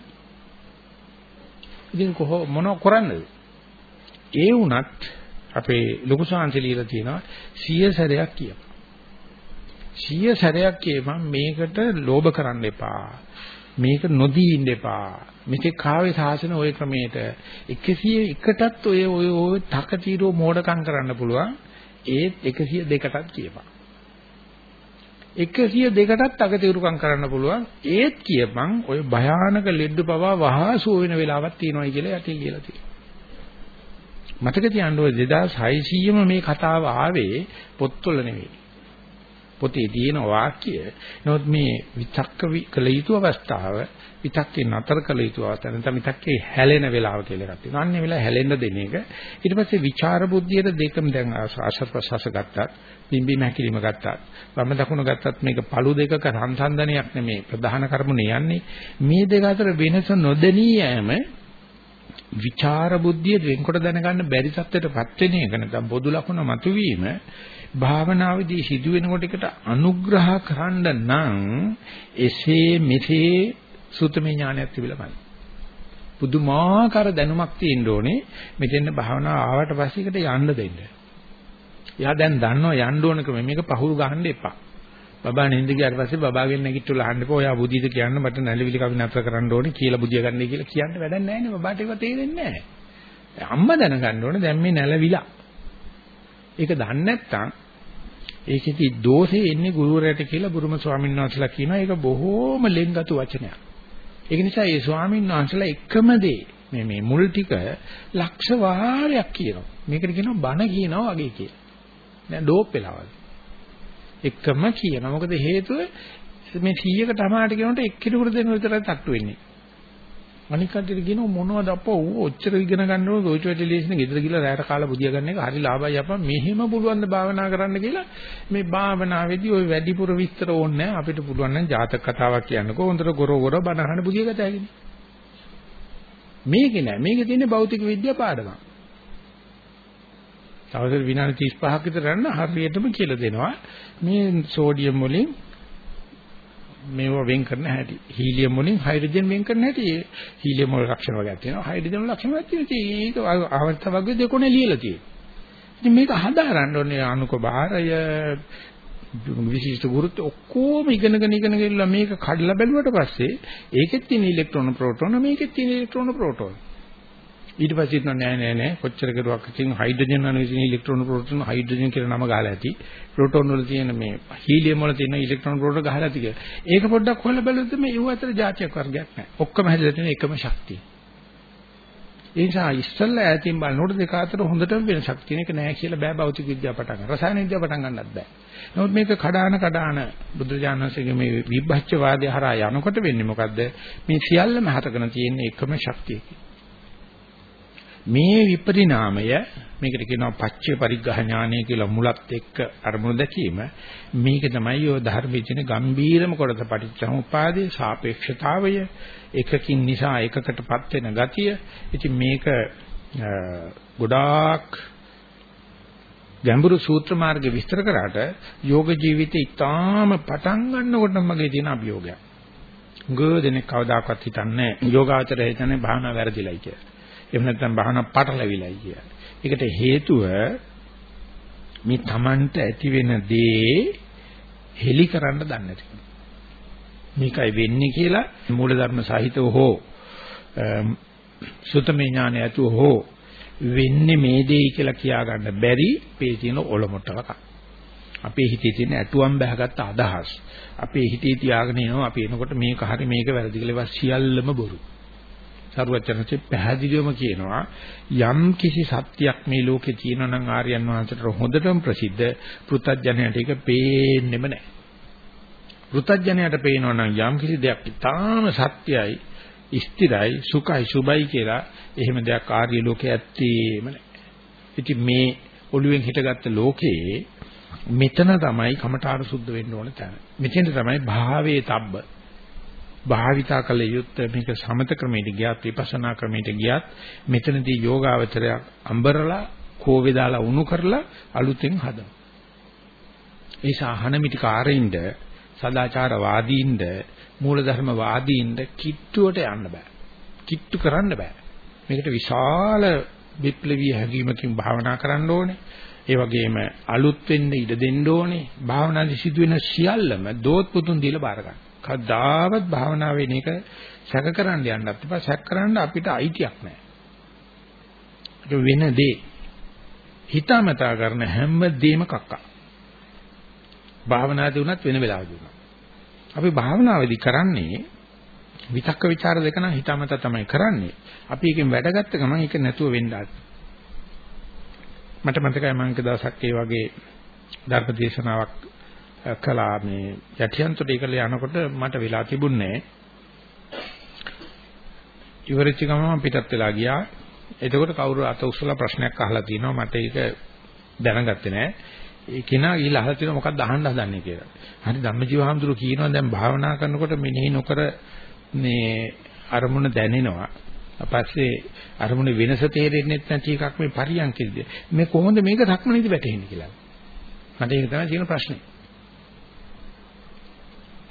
ඉතින් කොහො මොනව කරන්නද? ඒ වුණත් අපේ ලොකු සාංශලියලා තියෙනවා සිය සැරයක් කියපන්. සිය සැරයක් කියපන් මේකට ලෝභ කරන්න එපා. මේක නොදී ඉන්න එපා. මෙතේ කාවේ සාසන ওই ක්‍රමයට 101ටත් ඔය ඔය ඔය තකතිරෝ මෝඩකම් කරන්න පුළුවන්. ඒත් 102ටත් කියපන්. 102කටත් අගතිරුකම් කරන්න පුළුවන්. ඒත් කියපන් ඔය භයානක ලෙඩ පවා වහා සුව වෙන වෙලාවක් තියෙනවායි කියලා යටි කියලා තියෙනවා. මතක තියාගන්න ඔය 2600ම මේ කතාව ආවේ පොත්වල නෙවෙයි. පොතේ තියෙන වාක්‍ය නමුත් මේ විතක්ක කළ යුතු අවස්ථාව විතක්කේ නතර කළ යුතු අවස්ථාව නැත්නම් විතක්කේ හැලෙන වෙලාව කියලා එකක් තියෙනවා. අන්නේ වෙලාව හැලෙන්න දෙන එක. ඊට පස්සේ විචාර බුද්ධියට දෙකම දැන් ආශර් ප්‍රසස ගත්තත්, බිම්බිම හැකිලිම ගත්තත්, වම දකුණ ගත්තත් මේක පළු දෙකක සංසන්දනයක් නෙමේ ප්‍රධාන කර්මනේ යන්නේ. මේ දෙක අතර වෙනස නොදෙනී යෑම විචාර බුද්ධිය වෙන්කොට දැනගන්න බැරි තත්ත්වයටපත් වෙන එක නැත්නම් බොදු ලකුණ මතුවීම භාවනාවේදී සිදුවෙනකොට එකට අනුග්‍රහ කරන්න නම් එසේ මෙසේ සුතමේ ඥානයක් තිබිලා බලන්න. පුදුමාකාර දැනුමක් තියෙන්න ඕනේ මෙතෙන් භාවනාව ආවට පස්සේ එකට යන්න දෙන්න. එයා දැන් දන්නවා යන්න ඕනකම මේක පහුරු ගහන්න එපා. බබා නින්ද ගියාට පස්සේ බබාගෙන් නැගිටලා අහන්න එපා. ඔයා බුදියද කියන්න මට නැලවිලි කවි නතර කරන්න ඕනේ කියලා බුදිය ගන්නයි කියලා කියන්න වැඩක් නැහැ නේ. බබාට ඒක තේරෙන්නේ නැහැ. අම්මා දැනගන්න ඕනේ දැන් මේ නැලවිලා ඒක දන්නේ නැත්නම් ඒකෙදි දෝෂේ එන්නේ ගුරුවරයාට කියලා බුරුම ස්වාමීන් වහන්සේලා කියනවා ඒක බොහෝම ලෙන්ගතු වචනයක්. ඒක නිසා මේ ස්වාමීන් වහන්සේලා එකම දේ මේ මේ මුල් ටික ලක්ෂ වාරයක් කියනවා. මේකට කියනවා බණ කියනවා වගේ කියලා. දැන් ඩෝප් වෙලාවල්. එකම කියනවා. මොකද හේතුව මේ 100කට අමාරට කියනකොට එක්කෙනෙකුට දෙන්න විතරයි තට්ටු වෙන්නේ. අනික් කට්ටියට කියනවා මොනවද අපෝ ඌ ඔච්චර ඉගෙන ගන්න ඕන දොයිච් වැටිලේෂන් ගෙදර ගිහලා රැයට කාලා බුදියා ගන්න එක හරි ලාභයි අපා මෙහෙම පුළුවන් ද භාවනා කරන්න කියලා මේ භාවනාවේදී ওই වැඩිපුර විස්තර ඕනේ අපිට පුළුවන් නම් ජාතක කතාවක් කියන්නකෝ. හොඳට ගොර ගොර බණ අහන බුදියා ගත හැකිනේ. මේකේ නෑ. මේකේ තියෙන්නේ භෞතික විද්‍යා පාඩමක් තවසර විනාඩි 35ක් විතර යන හරියටම කියලා දෙනවා. මේ සෝඩියම් වලින් මේව වෙන් කරන හැටි. හීලියම් වලින් හයිඩ්‍රජන් වෙන් කරන හැටි. හීලියම් වල ලක්ෂණ වර්ගයක් තියෙනවා. හයිඩ්‍රජන් වල ලක්ෂණ වර්ගයක් තියෙනවා. ඒක ආවර්ත වර්ග දෙකොනේ ලියලා තියෙනවා. ඉතින් මේක හදාරන්න ඕනේ අනුක බාරය විශිෂ්ට ගුරුත්ව ඔක්කොම ඉගෙනගෙන ඉගෙනගෙන ඉල්ල මේක කඩලා බැලුවට පස්සේ ඒකෙත් තියෙන ඉලෙක්ට්‍රෝන ප්‍රෝටෝන මේකෙත් තියෙන ඉලෙක්ට්‍රෝන ප්‍රෝටෝන ඊට පස්සේ හිතනවා නෑ නෑ නෑ කොච්චර කරුවක් ඉතින් හයිඩ්‍රජන් අණු විසින් ඉලෙක්ට්‍රෝන ප්‍රෝටෝන හයිඩ්‍රජන් කියලා නම ගහලා ඇති ප්‍රෝටෝන වල තියෙන මේ හීලියම් වල තියෙන ඉලෙක්ට්‍රෝන ප්‍රෝටෝන ගහලා ඇති කියලා. ඒක පොඩ්ඩක් හොයලා බැලුවොත් මේ ඒව අතර જાතියක් වර්ගයක් නෑ. ඔක්කොම හැදලා තියෙන එකම ශක්තිය. ඒ නිසා ඉස්සල්ලා ඈතින් බලනකොට දෙක අතර හොඳටම වෙනසක් තියෙන එක නෑ කියලා බෑ භෞතික විද්‍යාව පටන් ගන්න. රසායන විද්‍යාව පටන් ගන්නත් බෑ. නමුත් මේක කඩාන කඩාන බුදුජානකගේ මේ විභජ්‍යවාදය හරහා යනකොට වෙන්නේ මොකද්ද? මේ සියල්ලම හතගෙන තියෙන එකම ශක්තියකින්. මේ විපරිණාමය මේකට කියනවා පච්චේ පරිග්‍රහ ඥානය කියලා මුලත් එක්ක අරමුණු දැකීම මේක තමයි ඔය ධර්මයේ ගම්බීරම කොටස පටිච්චසමුපාදයේ සාපේක්ෂතාවය එකකින් නිසා එකකටපත් වෙන ගතිය ඉතින් මේක ගොඩාක් ගැඹුරු සූත්‍ර මාර්ගය විස්තර කරාට යෝග ජීවිතේ ඊටාම පටන් ගන්නකොට මගේ තියෙන අභියෝගයක්. ගොඩනෙක් කවදාකවත් හිතන්නේ යෝගාචරය හිතන්නේ භාවනා වැරදිලයි කියලා. එහෙම නැත්නම් බහන පටලවිලයි කියන්නේ. ඒකට හේතුව මේ Tamanට ඇති වෙන දේ හෙලි කරන්න දන්නේ නැති. මේකයි වෙන්නේ කියලා මූලධර්ම සහිතව හෝ සුතමේ ඥානය ඇතුව හෝ වෙන්නේ මේ දෙයි කියලා කියා ගන්න බැරි මේ තියෙන ඔලොමොට්ටලක. අපේ හිතේ තියෙන ඇතුම් බහගත්ත අදහස්. අපේ හිතේ තියාගෙන එනවා අපි එනකොට මේක හරි මේක වැරදි කියලා සියල්ලම බොරු. සරුවචනසේ පැහැදිලිවම කියනවා යම් කිසි සත්‍යයක් මේ ලෝකේ තියෙනවා නම් ආර්යයන් වහන්සේට හොඳටම ප්‍රසිද්ධ පෘථජ්ජනයට ඒක පේන්නෙම නැහැ. පෘථජ්ජනයට පේනවා නම් යම් කිසි දෙයක් තාම සත්‍යයි, ස්ථිරයි, සුඛයි, සුබයි කියලා එහෙම දෙයක් ආර්ය ලෝකේ ඇත්තේම නැහැ. ඉතින් මේ ඔළුවෙන් හිටගත්ත ලෝකේ මෙතන තමයි කමඨාර සුද්ධ වෙන්න ඕන තැන. මෙතෙන් තමයි භාවයේ තබ්බ භාවිතා කළ යුත්තේ මේක සමත ක්‍රමයට ගියත් විපස්සනා ක්‍රමයට ගියත් මෙතනදී යෝගාවචරය අඹරලා කෝවේ දාලා උණු කරලා අලුතෙන් හදනවා. ඒ සාහන මිටිකාරින්ද සදාචාරවාදීන්ද මූලධර්ම වාදීන්ද කිට්ටුවට යන්න බෑ. කිට්ටු කරන්න බෑ. මේකට විශාල විප්ලවීය හැඟීමකින් භාවනා කරන්න ඕනේ. ඒ වගේම අලුත් වෙන්න ඉඩ දෙන්න ඕනේ. භාවනාදී සිදුවෙන සියල්ලම දෝත් පුතුන් දීලා බාර ගන්න. කවදාවත් භාවනා වෙන එක සැක කරන්න යන්නත් එපා. සැක කරන්න අපිට අයිතියක් නැහැ. ඒක වෙන දේ. හිතාමතා කරන හැම දෙයක්ම කක්කා. භාවනාදී වුණත් වෙන වෙලාවදී වුණත්. අපි භාවනාවේදී කරන්නේ විතක්ක ਵਿਚාර දෙක නම් හිතාමතා තමයි කරන්නේ. අපි එකෙන් වැඩගත්ත ගමන් ඒක නැතුව වෙන්න මට මතකයි මම එක දවසක් ඒ වගේ ධර්ම දේශනාවක් කළා මේ යටියන්තට ඒකල යනකොට මට වෙලා තිබුණේ ඉවරච්ච ගමන් මම පිටත් වෙලා ගියා. එතකොට කවුරු අත උස්සලා ප්‍රශ්නයක් අහලා තිනවා මට ඒක දැනගත්තේ නෑ. ඒ කෙනා ගිහලා අහලා තිනවා මොකක්ද අහන්න හදන්නේ කියලා. හරි ධම්මජීව හාමුදුරු කියනවා දැන් භාවනා කරනකොට මෙනෙහි නොකර මේ අරමුණ දැනෙනවා. පස්සේ අරමුණේ වෙනස තේරෙන්නේ නැති එකක් මේ පරියන්කෙදී. මේ කොහොමද මේක සක්මනේදී වැටෙන්නේ කියලා. මට ඒක තමයි තියෙන ප්‍රශ්නේ.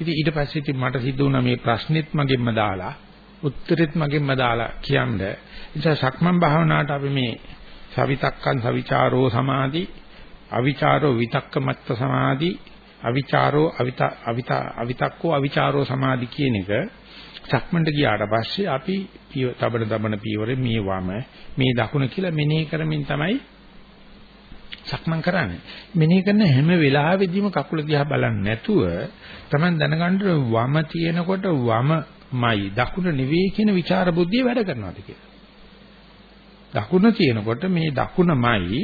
ඉතින් ඊට පස්සේ ඉතින් මට සිද්ධ වුණා මේ ප්‍රශ්නෙත් මගෙන්ම දාලා උත්තරෙත් මගෙන්ම දාලා කියන්නේ. නිසා සක්මන් භාවනාවට අපි මේ සවිතක්කන් සවිචාරෝ සමාධි අවිචාරෝ විතක්ක මත්ත සමාධි අවිචාරෝ අවිත අවිත අවිතක්කෝ අවිචාරෝ සමාධි කියන එක සක්මන්ට ගියාට පස්සේ අපි තබන තබන පියවරේ මේ වම මේ දකුණ කියලා මෙනෙහි කරමින් තමයි සක්මන් කරන්නේ. මෙනෙහි කරන හැම වෙලාවෙදීම කකුල දිහා බලන්නේ නැතුව Taman දැනගන්න වම තියෙනකොට වමයි දකුණ නෙවෙයි කියන විචාර බුද්ධිය වැඩ කරනවාද කියලා. දකුණ තියෙනකොට මේ දකුණමයි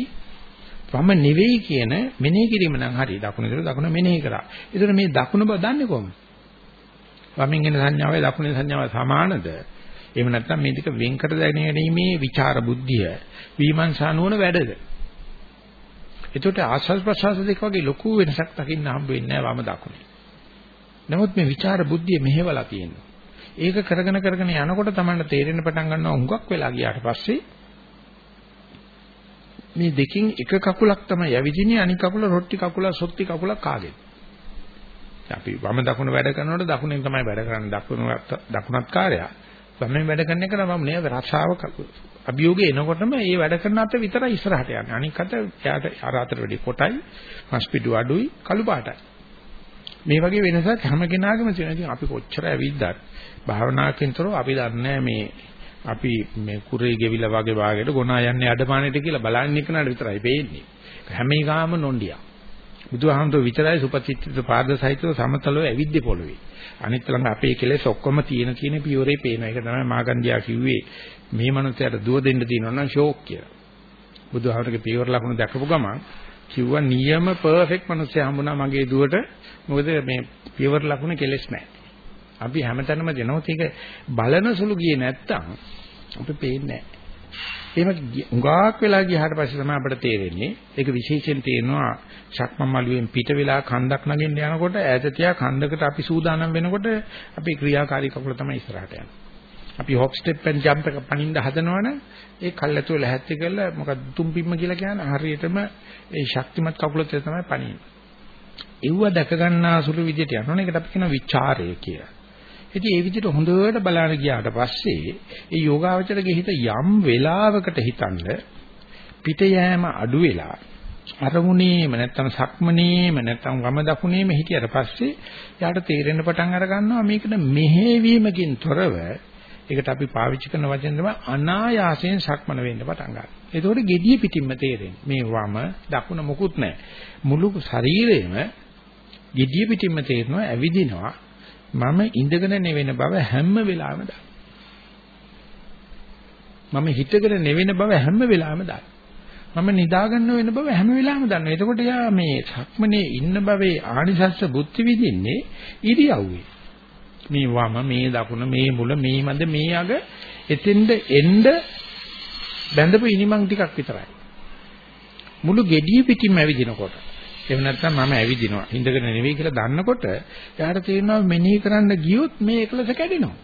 වම නෙවෙයි කියන මෙනෙහි කිරීම නම් හරි දකුණ ඉතල දකුණ මෙනෙහි කරා. ඒතර මේ දකුණ බව දන්නේ කොහොමද? වමෙන් එන සංඥාවයි දකුණේ සංඥාවයි සමානද? එහෙම නැත්නම් මේ දෙක වෙන් කර දැනීමේ විචාර බුද්ධිය විමර්ශන නුවණ වැඩද? එතකොට ආස්වාද ප්‍රසවාස දෙක වගේ ලොකු වෙනසක් දකින්න හම්බ වෙන්නේ නැහැ වම දකුණේ. නමුත් මේ විචාර බුද්ධිය මෙහෙवला තියෙනවා. ඒක කරගෙන කරගෙන යනකොට තමයි තේරෙන්න පටන් ගන්නවා හුඟක් වෙලා ගියාට පස්සේ මේ දෙකින් එක කකුලක් තමයි යවිදිනේ අනික කකුල රොට්ටි කකුල සොත්ති කකුලක් කාගෙන. අපි වම දකුණ වැඩ කරනකොට දකුණෙන් තමයි වැඩ කරන්නේ දකුණ දකුණත් කාර්යය. වමෙන් වැඩ කරන එක නම් මම නේ රසාව අභියෝගේ එනකොටම ඒ වැඩ කරන අත විතරයි ඉස්සරහට යන්නේ. අනික අත එයාට අර අතට වැඩි කොටයි, මස් පිටු අඩුයි, කළු පාටයි. මේ වගේ වෙනසක් හැම කෙනාගේම තියෙනවා. ඉතින් අපි කොච්චර ඇවිද්දත් භාවනාවකින්තරෝ අපි දන්නේ මේ අපි මේ කුරේ ගෙවිලා වගේ වාගේට ගොනා යන්නේ අඩමානෙට කියලා බලන්නේ කනට විතරයි පේන්නේ. හැම එකම නොණ්ඩියක්. බුදුහාමුදුර විතරයි සුපචිත්‍රිත පාද සහිතව සමතලව ඇවිද්දේ පොළවේ. අනිත් ළඟ අපේ කෙලෙස් ඔක්කොම තියෙන තියෙන පියවරේ පේනවා. ඒක තමයි මාගන්දියා කිව්වේ මේ මනුස්සයාට දුව දෙන්න තියෙනවා නම් ෂෝක් කියලා. බුදුහාමුදුරගේ පියවර ලකුණු දැකපු ගමන් කිව්වා නියම පර්ෆෙක්ට් මනුස්සයා හම්බුණා මගේ දුවට. මොකද මේ පියවර ලකුණ කෙලෙස් නැහැ. අපි හැමතැනම දෙනවොත් ඒක බලන සුළු ගියේ නැත්තම් අපි පේන්නේ නැහැ. එහෙම උඟාක් වෙලා ගියාට පස්සේ තමයි අපිට තේරෙන්නේ ඒක විශේෂයෙන් තේරෙනවා ශක්මන් මළුවෙන් පිට වෙලා කන්දක් නගින්න යනකොට ඈත තියා කන්දකට අපි සූදානම් වෙනකොට අපේ ක්‍රියාකාරී කකුල තමයි ඉස්සරහට යන්නේ. අපි හොප් ස්ටෙප් and ජම්ප් එක පනින්න හදනවනේ ඒ කල්ැතුව ලැහැත්ති කරලා මොකද තුම්පිම්ම කියලා කියන්නේ හරියටම ඒ ශක්තිමත් කකුලත් තමයි පනින්නේ. ඒව දැක ගන්නා සුළු විදිහට යනවනේ ඒකට අපි කියනවා විචාරය කියලා. ඉතින් ඒ විදිහට හොඳට බලන්න ගියාට පස්සේ ඒ යෝගාවචරගේ හිත යම් වෙලාවකට හිතනද පිට යෑම අඩු වෙලා අරමුණේම නැත්තම් සක්මනේම නැත්තම් වම දකුණේම හිටියට පස්සේ යාට තේරෙන්න පටන් අර ගන්නවා මේකට මෙහෙවීමකින් තොරව ඒකට අපි පාවිච්චි කරන වචන තමයි අනායාසයෙන් සක්මන වෙන්න පටන් ගන්නවා. ඒතකොට gediye පිටින්ම තේරෙන්නේ මේ වම දකුණ මොකුත් නැහැ. මුළු ශරීරෙම gediye පිටින්ම තේරෙනවා ඇවිදිනවා මම ඉඳගෙන නෙවෙන බව හැම වෙලාවෙම දන්නවා. මම හිතගෙන නෙවෙන බව හැම වෙලාවෙම දන්නවා. මම නිදාගන්න වෙන බව හැම වෙලාවෙම දන්නවා. එතකොට යා මේ සක්මනේ ඉන්න බවේ ආනිසස්ස බුද්ධි විදින්නේ ඉරියව්වේ. මේ වම මේ දකුණ මේ මුල මේ මැද මේ අග එතෙන්ද එන්න බැඳපු ඉනිමන් ටිකක් විතරයි. මුළු gediy පිටින්ම ඇවිදිනකොට එහෙම නැත්නම් මම ඇවිදිනවා. හිඳගෙන නෙවෙයි කියලා දන්නකොට එයාට තේරෙනවා මෙනෙහි කරන්න ගියොත් මේ එකලස කැඩෙනවා.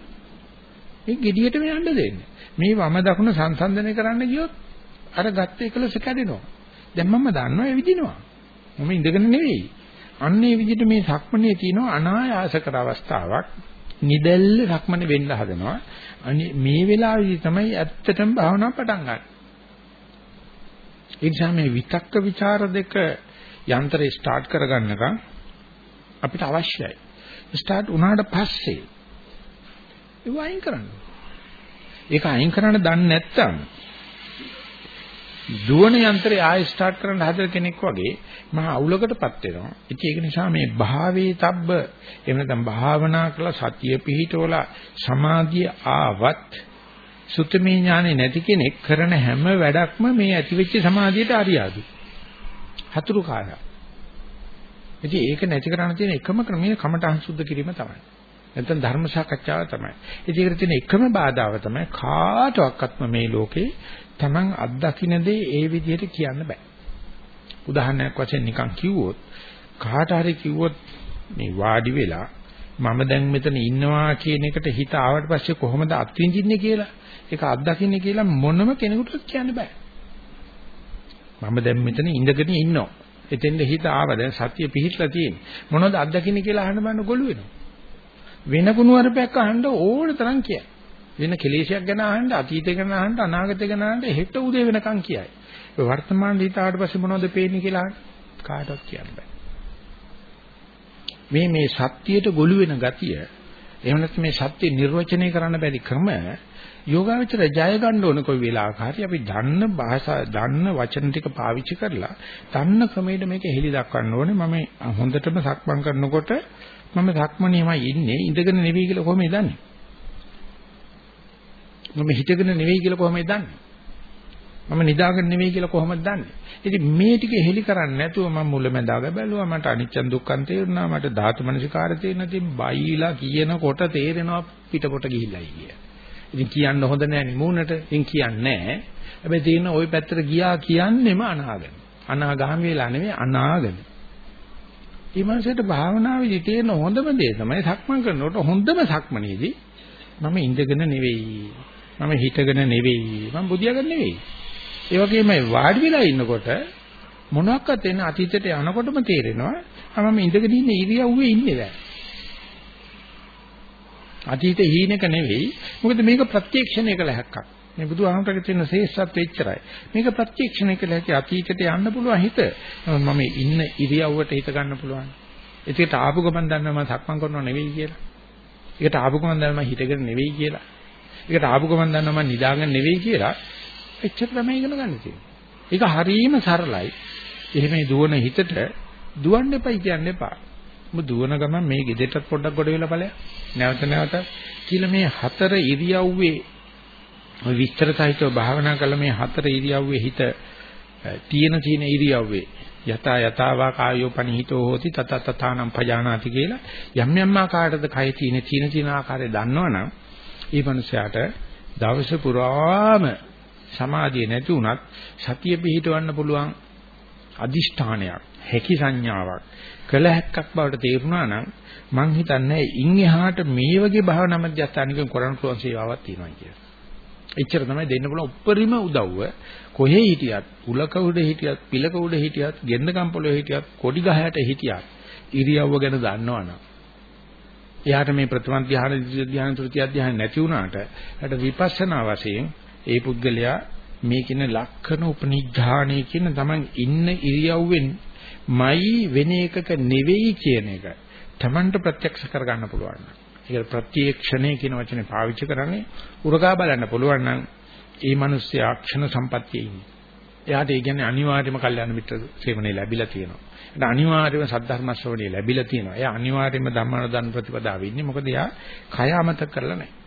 මේ gediයට යන්න දෙන්නේ. මේ වම දකුණ සංසන්දනය කරන්න ගියොත් අර ගත්ත එකලස කැඩෙනවා. දැන් මම දන්නවා ඇවිදිනවා. මම ඉඳගෙන නෙවෙයි. අන්න ඒ විදිහට මේ සක්මනේ තියෙන අනායාසකර අවස්ථාවක් නිදැල්ල සක්මනේ වෙන්න හදනවා. අනේ මේ වෙලාවේදී තමයි ඇත්තටම භාවනාව පටන් ගන්න. ඒ නිසා මේ විතක්ක ਵਿਚාර දෙක යන්ත්‍රය ස්ටාර්ට් කරගන්නකම් අපිට අවශ්‍යයි. ස්ටාර්ට් වුණාට පස්සේ ඒක අයින් කරන්න. ඒක අයින් කරන්න දන්නේ නැත්නම් දුවන යන්ත්‍රය ආයෙ ස්ටාර්ට් කරන්න හදන කෙනෙක් වගේ මහා අවුලකටපත් වෙනවා. ඉතින් ඒක නිසා මේ භාවේ තබ්බ එහෙම නැත්නම් භාවනා කළා සතිය පිහිටවලා සමාධිය ආවත් සුතමේ ඥානෙ නැති කෙනෙක් කරන හැම වැඩක්ම මේ ඇතිවෙච්ච සමාධියට අරියාදු. හතුරු කාරය. ඉතින් ඒක නැති කරන්න තියෙන එකම ක්‍රමය කමඨං සුද්ධ කිරීම තමයි. නැත්නම් ධර්ම සාකච්ඡාව තමයි. ඉතින් ඒකට තියෙන එකම බාධාව තමයි කාටවත්ම මේ ලෝකේ Taman අත්දකින්න දේ ඒ විදිහට කියන්න බෑ. උදාහරණයක් වශයෙන් නිකන් කිව්වොත් කාට හරි කිව්වොත් මේ වාඩි වෙලා මම දැන් මෙතන ඉන්නවා කියන එකට හිත ආවට පස්සේ කොහොමද අත්විඳින්නේ කියලා ඒක අත්දකින්නේ කියලා මොනම කෙනෙකුට කියන්න බෑ. මම දැන් මෙතන ඉඳගෙන ඉන්නවා. එතෙන්ද හිත ආව දැන් සතිය පිහිట్లా තියෙන. මොනවද අත්දකින්නේ කියලා අහන්න බන්න ගොළු වෙනවා. වෙන කුණුවරපයක් අහන්න ඕන තරම් කියයි. වෙන කෙලෙසයක් ගැන අහන්න අතීතය ගැන අහන්න අනාගතය ගැන අහන්න හෙට උදේ වෙනකන් කියයි. ඒ වර්තමාන හිතාට පස්සේ මොනවද පේන්නේ කියලා කාටවත් කියන්න බෑ. මේ මේ සත්‍යයට ගොළු වෙන ගතිය එහෙම නැත්නම් මේ සත්‍ය නිර්වචනය කරන්න බැරි ක්‍රම යෝගාවචර ජය ගන්න ඕන කොයි වෙලාවක හරි අපි දන්න භාෂා දන්න වචන ටික පාවිච්චි කරලා දන්න ක්‍රමයට මේක හෙලි දක්වන්න ඕනේ මම හොඳටම සක්මන් කරනකොට මම සක්මනේමයි ඉන්නේ ඉඳගෙන නෙවෙයි කියලා කොහොමද දන්නේ මම හිතගෙන නෙවෙයි කියලා කොහොමද දන්නේ? මම නිදාගෙන නෙවෙයි කියලා කොහොමද දන්නේ? ඉතින් මේ ටික හෙලි කරන්නේ නැතුව මම මුලැමැදාග බැලුවා මට අනිච්චන් දුක්ඛන් තේරුණා මට ධාතු මනසිකාර තේරෙනවා ඉතින් බයිලා කියනකොට තේරෙනවා පිටපොට ගිහිල්ලායි කිය. ඉතින් කියන්න හොඳ නැහැ මූණට. ඉතින් කියන්නේ නැහැ. හැබැයි තේරෙන ওই පැත්තට ගියා කියන්නේම අනාගම. අනාගාමී වෙලා නෙවෙයි අනාගම. මේ මනසට භාවනාවේදී තියෙන හොඳම දේ තමයි සක්මන් කරනකොට හොඳම සක්මනේදී මම ඉඳගෙන නෙවෙයි මම හිතගෙන නෙවෙයි මම බුදියාගෙන නෙවෙයි ඒ වගේම වාඩි වෙලා ඉන්නකොට මොනවාක්වත් එන අතීතයට යනකොටම තේරෙනවා මම ඉඳගෙන ඉන්න ඉරියව්වේ ඉන්නේ දැන් අතීතේ හීනක නෙවෙයි. මොකද මේක ප්‍රත්‍යක්ෂණය කළ හැක්කක්. මේ බුදුහාමරගේ තියෙන ශේෂ්ත්වය එච්චරයි. මේක ප්‍රත්‍යක්ෂණය කළ හැකි අතීතයට යන්න පුළුවන් හිත. මම ඉන්න ඉරියව්වට හිත ගන්න පුළුවන්. ඒකට ආපු ගමන් දන්නවා මම සක්මන් කරනව නෙවෙයි කියලා. ඒකට ආපු ගමන් දන්නවා මම හිතගෙන නෙවෙයි කියලා. ඒකට ආපු ගමන් දන්නවා මම නිදාගෙන නෙවෙයි කියලා. එච්චර තමයි ඉගෙන ගන්න තියෙන්නේ. ඒක හරීම සරලයි. එහෙම දුවන හිතට දුවන්න එපයි කියන්න එපා. ඔබ දුවන ගමන් මේ ගෙදරට පොඩ්ඩක් ගොඩ වෙලා ඵලයක්. නැවත නැවත කියලා මේ හතර ඉරියව්වේ ඔය විස්තර සහිතව භාවනා කළ මේ හතර ඉරියව්වේ හිත තියෙන තියෙන ඉරියව්වේ යතා යතාවා කායෝ පනිහිතෝ හෝති තත තථානම් පජානාති කියලා යම් යම් ආකාරයකද කය තියෙන තියෙන තියෙන ආකාරය දන්නවනම් ඒ මනුස්සයාට දවස පුරාම සමාධිය නැති වුණත් සතිය පිහිටවන්න පුළුවන් අදිෂ්ඨානයක් හැකි සංඥාවක් කළ හැක්කක් බවට තේරුණා නම් මං හිතන්නේ ඉන් එහාට මේ වගේ භාවනා මධ්‍යස්ථානිකෙන් කරන්න පුළුවන් සේවාවක් තියෙනවා කියලා. එච්චර තමයි දෙන්න පුළුවන් උප්පරිම උදව්ව කොහේ හිටියත් උලක උඩ හිටියත් පිලක උඩ හිටියත් ගෙන්න කම්පලේ හිටියත් කොඩි ගහයට හිටියත් ඉරියව්ව ගැන දන්නවනම් එයාට මේ ප්‍රථම ධ්‍යාන ද්විතිය ධ්‍යාන තෘතිය ධ්‍යාන නැති වුණාට එයාට විපස්සනා වශයෙන් ඒ පුද්ගලයා මේ කියන ලක්ෂණ උපනිඥාණය කියන තමන් ඉන්න ඉරියව්වෙන් මයි වෙන එකක නෙවෙයි කියන එක තමන්ට ප්‍රත්‍යක්ෂ කරගන්න පුළුවන්. ඒක ප්‍රත්‍යක්ෂණය කියන වචනේ පාවිච්චි කරන්නේ උරගා බලන්න පුළුවන් නම් ඒ මිනිස්යා ක්ෂණ සම්පත්තියේ ඉන්නේ. එයාට ඒ කියන්නේ අනිවාර්යයෙන්ම කල්යාණ මිත්‍ර සේවනයේ ලැබිලා තියෙනවා. ඒක අනිවාර්යයෙන්ම සද්ධර්ම ශ්‍රවණිය ලැබිලා තියෙනවා. එයා අනිවාර්යයෙන්ම ධම්මානුදාන ප්‍රතිපදාවේ ඉන්නේ. මොකද එයා කය අමතක කරලා නැහැ.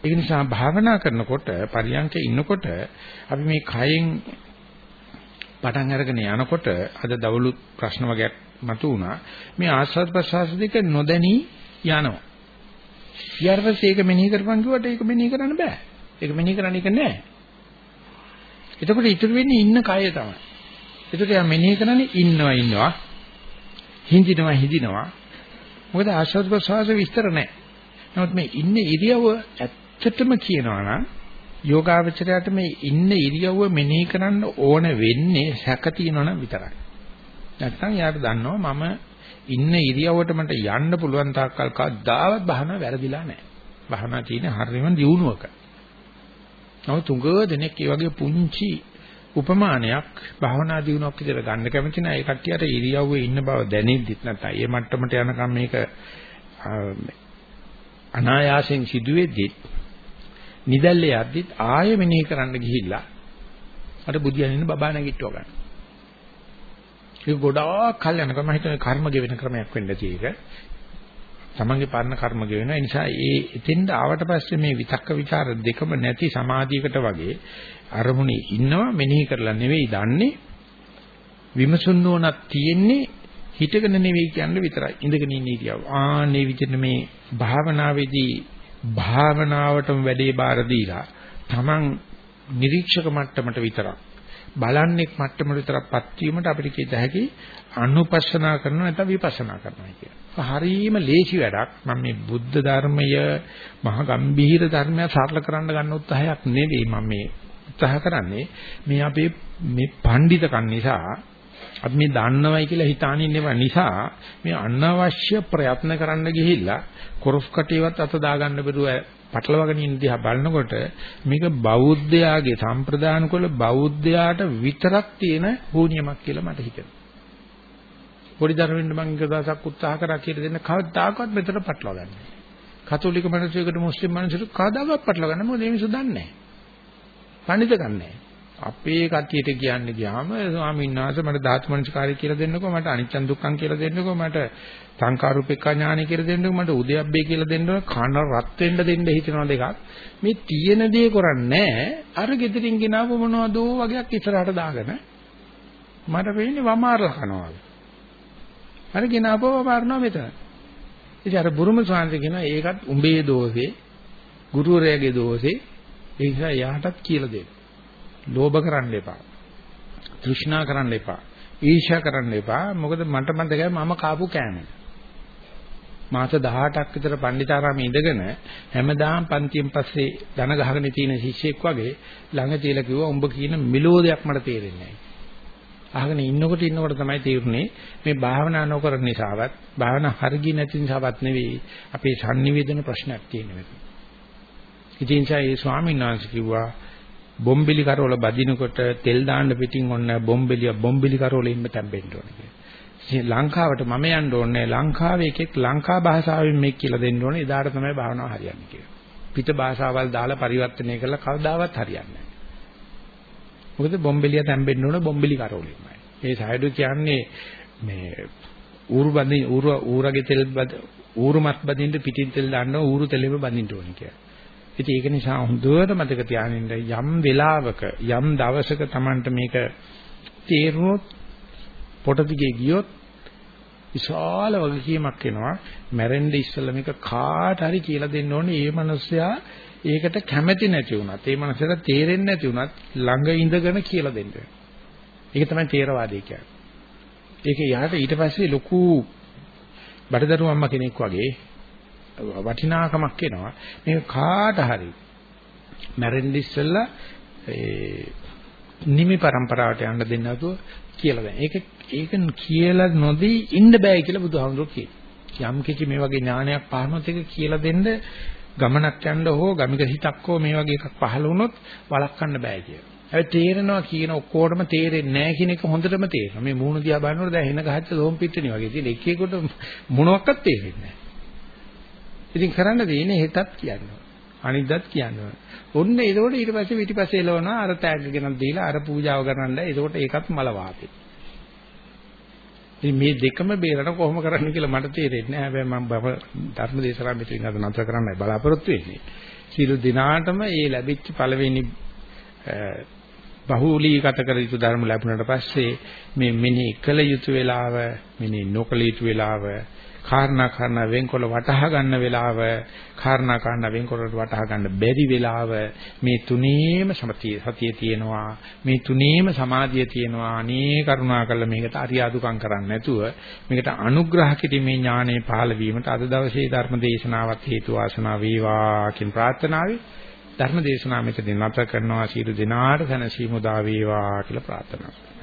ඒ නිසා භාවනා කරනකොට පරියන්කේ ඉන්නකොට අපි මේ කයෙන් පටන් අරගෙන යනකොට අද දවලු ප්‍රශ්න වගේක් මතු වුණා. මේ ආස්වාද ප්‍රසවාස දෙක නොදැනී යනවා. ඊට පස්සේ ඒක මෙනෙහි කරපන් කිව්වට ඒක මෙනෙහි කරන්න බෑ. ඒක මෙනෙහි කරන්න එක නෑ. එතකොට ඉතුරු වෙන්නේ ඉන්න කය තමයි. එතකොට යා මෙනෙහි කරන්නේ ඉන්නවා ඉන්නවා. හිඳිනවා හිඳිනවා. මොකද ආශ්වාස ප්‍රශ්වාස විස්තර නැහැ. නමුත් මේ ඉන්නේ ඉරියව්ව ඇත්තටම කියනවා නම් යෝගාවචරයට මේ ඉන්න ඉරියව්ව මෙනෙහි කරන්න ඕන වෙන්නේ සැක තියෙනවනම් විතරයි. නැත්නම් යාට දන්නවා මම ඉන්න ඉරියව්වට මට යන්න පුළුවන් තාක්කල් කවදාවත් බහන වැරදිලා නැහැ. බහනා තියෙන හරියම දියුණුවක. නමුත් තුඟ දෙනෙක් ඒ වගේ පුංචි උපමානයක් භාවනා දිනුවක් විදිහට ගන්න කැමති නැහැ. ඒ කට්ටියට ඉරියව්වේ ඉන්න බව දැනෙද්දිත් නැත්නම් ඒ මට්ටමට යනකම් මේක අනායාසෙන් සිදුවෙද්දිත් නිදැල්ලේ යද්දිත් ආයෙ මෙනෙහි කරන්න ගිහිල්ලා අර බුදියන් ඉන්න බබා නැගිට්ටව ගන්න. ඒක ගොඩාක් කල් යනකම් මම හිතන්නේ කර්ම ගෙවෙන ක්‍රමයක් වෙන්න ඇති ඒක. තමන්ගේ පරණ කර්ම ගෙවෙනවා. ඒ නිසා ඒ එතෙන්ද ආවට පස්සේ මේ විතක්ක ਵਿਚාර දෙකම නැති සමාධියකට වගේ අරමුණේ ඉන්නවා මෙනෙහි කරලා නෙවෙයි දන්නේ. විමසුන් නෝනක් තියෙන්නේ හිතගෙන නෙවෙයි කියන්නේ විතරයි. ඉඳගෙන ඉන්න ඉරියව්. ආන්නේ විදිහට මේ භාවනාවේදී භාවනාවටම වැඩේ බාර දීලා තමන් නිරීක්ෂක මට්ටමට විතරක් බලන්නෙක් මට්ටමට විතරක්පත් වීමට අපිට කියත හැකි අනුපස්සනා කරනවා නැත්නම් විපස්සනා කරනවා කියන්නේ. හරීම ලේසි වැඩක්. මම මේ බුද්ධ ධර්මය මහ ගම්භීර ධර්මය සරල කරන්න ගන්න උත්සාහයක් නෙවෙයි මම මේ උත්සාහ කරන්නේ මේ අපේ මේ පඬිතකම් නිසා අපි මේ දන්නවයි කියලා හිතාන ඉන්නව නිසා මේ අනවශ්‍ය ප්‍රයත්න කරන්න ගිහිල්ලා කොරස් කටියවත් අත දාගන්න බැරුව පටලවාගෙන ඉන්න දිහා බලනකොට මේක බෞද්ධයාගේ සම්ප්‍රදාන කුල බෞද්ධයාට විතරක් තියෙන හෝනියමක් කියලා මට හිතෙනවා. පොඩි දරුවෙන්න මම එක දවසක් උත්සාහ කරා කියලා දෙන්න කවදාකවත් මෙතන පටලවා ගන්න. කතෝලික මිනිස්සුෙකුට මුස්ලිම් මිනිස්සුෙකුට කවදාවත් පටලවා ගන්න මොකද මේ මිනිස්සු දන්නේ නැහැ. පඬිත ගන්නෑ. අපේ කට්ටියට කියන්න ගියාම ස්වාමීන් වහන්සේ මට ධාතු මනස්කාරය කියලා දෙන්නකෝ මට අනිච්චන් දුක්ඛන් කියලා දෙන්නකෝ මට සංකාරූපේක්ඛා ඥානය කියලා දෙන්නකෝ මට උද්‍යප්පේ කියලා දෙන්නකෝ කන රත් වෙන්න දෙන්න හිතනවා දෙකක්. මේ තියෙන දේ කරන්නේ අර ගෙදරින් ගෙනාවු මොනවදෝ වගේක් ඉස්සරහට දාගෙන මට වෙන්නේ වමාර කනවා. අර ගෙනාවව වමාරනවා මෙතන. ඉතින් අර බුරුම ස්වාමීන් කියනවා ඒකත් උඹේ දෝෂේ ගුරුවරයාගේ දෝෂේ. ඒ නිසා යාටත් කියලා දෙන්න. ලෝභ කරන්න එපා. තෘෂ්ණා කරන්න එපා. ඊර්ෂ්‍යා කරන්න එපා. මොකද මට මතකයි මම කාපු කෑම. මාස 18ක් විතර පණ්ඩිතාරාමේ ඉඳගෙන හැමදාම පන්තියෙන් පස්සේ ධන ගහගෙන තියෙන ශිෂ්‍යෙක් වගේ ළඟ තියලා කිව්වා උඹ කියන මිලෝදයක් මට තේරෙන්නේ නැහැ. අහගෙන ඉන්නකොට ඉන්නකොට තමයි තේරුනේ මේ භාවනා නොකරන නිසාවත් භාවනා හරිය නැති නිසාවත් නෙවෙයි අපේ sannivedana ප්‍රශ්නයක් තියෙන මේක. ඉතින් ඒ ස්වාමීන් වහන්සේ කිව්වා බොම්බිලි කරවල බදිනකොට තෙල් දාන්න පිටින් ඔන්න බොම්බිලිය බොම්බිලි කරවල ඉන්න තැම්බෙන්න ඕනේ කියලා. ලංකාවට මම යන්න ඕනේ ලංකාවේ එකෙක් ලංකා භාෂාවෙන් මේක කියලා දෙන්න ඕනේ එදාට තමයි භාවනාව හරියන්නේ කියලා. පිට භාෂාවල් දාලා පරිවර්තනය කරලා කවදාවත් හරියන්නේ නැහැ. මොකද බොම්බිලිය තැම්බෙන්න ඕනේ බොම්බිලි කරවලෙමයි. ඒ සයිඩු කියන්නේ මේ ඌරු බඳින් ඌරු ඌරගේ තෙල් ඌරුමත් බඳින්න පිටින් තෙල් දාන්න ඌරු තෙලෙම බඳින්න ඕනේ කියලා. ඉතින් ඒක නිසා හොඳට මතක තියාගන්න යම් වෙලාවක යම් දවසක Tamanට මේක තේරුනොත් පොට දිගේ ගියොත් විශාල වගකීමක් එනවා මැරෙන්න ඉස්සෙල්ලා මේක කාට හරි කියලා දෙන්න ඕනේ ඒ මනුස්සයා ඒකට කැමැති නැති වුණත් ඒ මනුස්සයාට තේරෙන්නේ නැති වුණත් ළඟ ඉඳගෙන කියලා දෙන්න. ඒක තමයි තේරවාදී කියන්නේ. ඒක යාට ඊට පස්සේ ලොකු බඩදරු අම්මා කෙනෙක් වගේ වටිනාකමක් එනවා. මේක කාට හරි මැරෙන්න ඉස්සෙල්ලා ඒ නිමි પરම්පරාවට යන්න දෙන්න නැතුව කියලා දැන්. ඒක ඒක කියලා නොදී ඉන්න බෑ කියලා බුදුහාමුදුරුවෝ කියනවා. යම් කිසි මේ වගේ ඥානයක් පහනොත් ඒක කියලා දෙන්න ගමනක් යන්න හෝ ගමික හිතක් හෝ මේ වගේ එකක් පහළ වුණොත් වළක්වන්න බෑ කියලා. හැබැයි තේරෙනවා කියන ඔක්කොටම තේරෙන්නේ නැහැ කියන එක හොඳටම තේරෙනවා. මේ මූණ දිහා බලනකොට දැන් එන ගහච්ච දෝම් පිටිනේ වගේ තියෙන එක එකට මොනවත් තේරෙන්නේ නැහැ. ඉතින් කරන්න දෙන්නේ හෙටත් කියනවා. අනිද්දාත් කියනවා. ඔන්න ඒකෝට ඊට පස්සේ පිටිපස්සේ එලවනවා අර තෑග්ග ගෙනත් දීලා අර පූජාව කරන්නයි. ඒකෝට ඒකත් මල වාතේ. ඉතින් මේ දෙකම බේරන කොහොම කරන්න කියලා මට තේරෙන්නේ නැහැ. හැබැයි මම ධර්ම දේශනා මෙතනින් අද නතර කරන්නයි බලාපොරොත්තු වෙන්නේ. සියලු දිනාටම මේ ලැබිච්ච පළවෙනි බහූලීගත කර යුතු ධර්ම ලැබුණාට පස්සේ මේ මෙනෙහි කළ යුතු වෙලාව මෙනෙහි නොකළ යුතු වෙලාව කාරණා කාරණා වෙන්කොල වටහා ගන්න වෙලාව කාරණා කාරණා වෙන්කොල වටහා ගන්න බැරි වෙලාව මේ තුනේම සමතිය සතිය තියෙනවා මේ තුනේම සමාධිය තියෙනවා. අනේ කරුණා කළ මේකට අරියාදුකම් කරන්නේ නැතුව මේකට අනුග්‍රහ කිරීමේ ඥානෙ පහළ වීමට අද දවසේ ධර්ම දේශනාවත් හේතු වාසනා වේවා කියන ප්‍රාර්ථනාවයි ධර්ම දේශනාව මෙතන නැත කරනවා. සියලු දෙනාට සැනසීම උදා වේවා කියලා ප්‍රාර්ථනා කරනවා.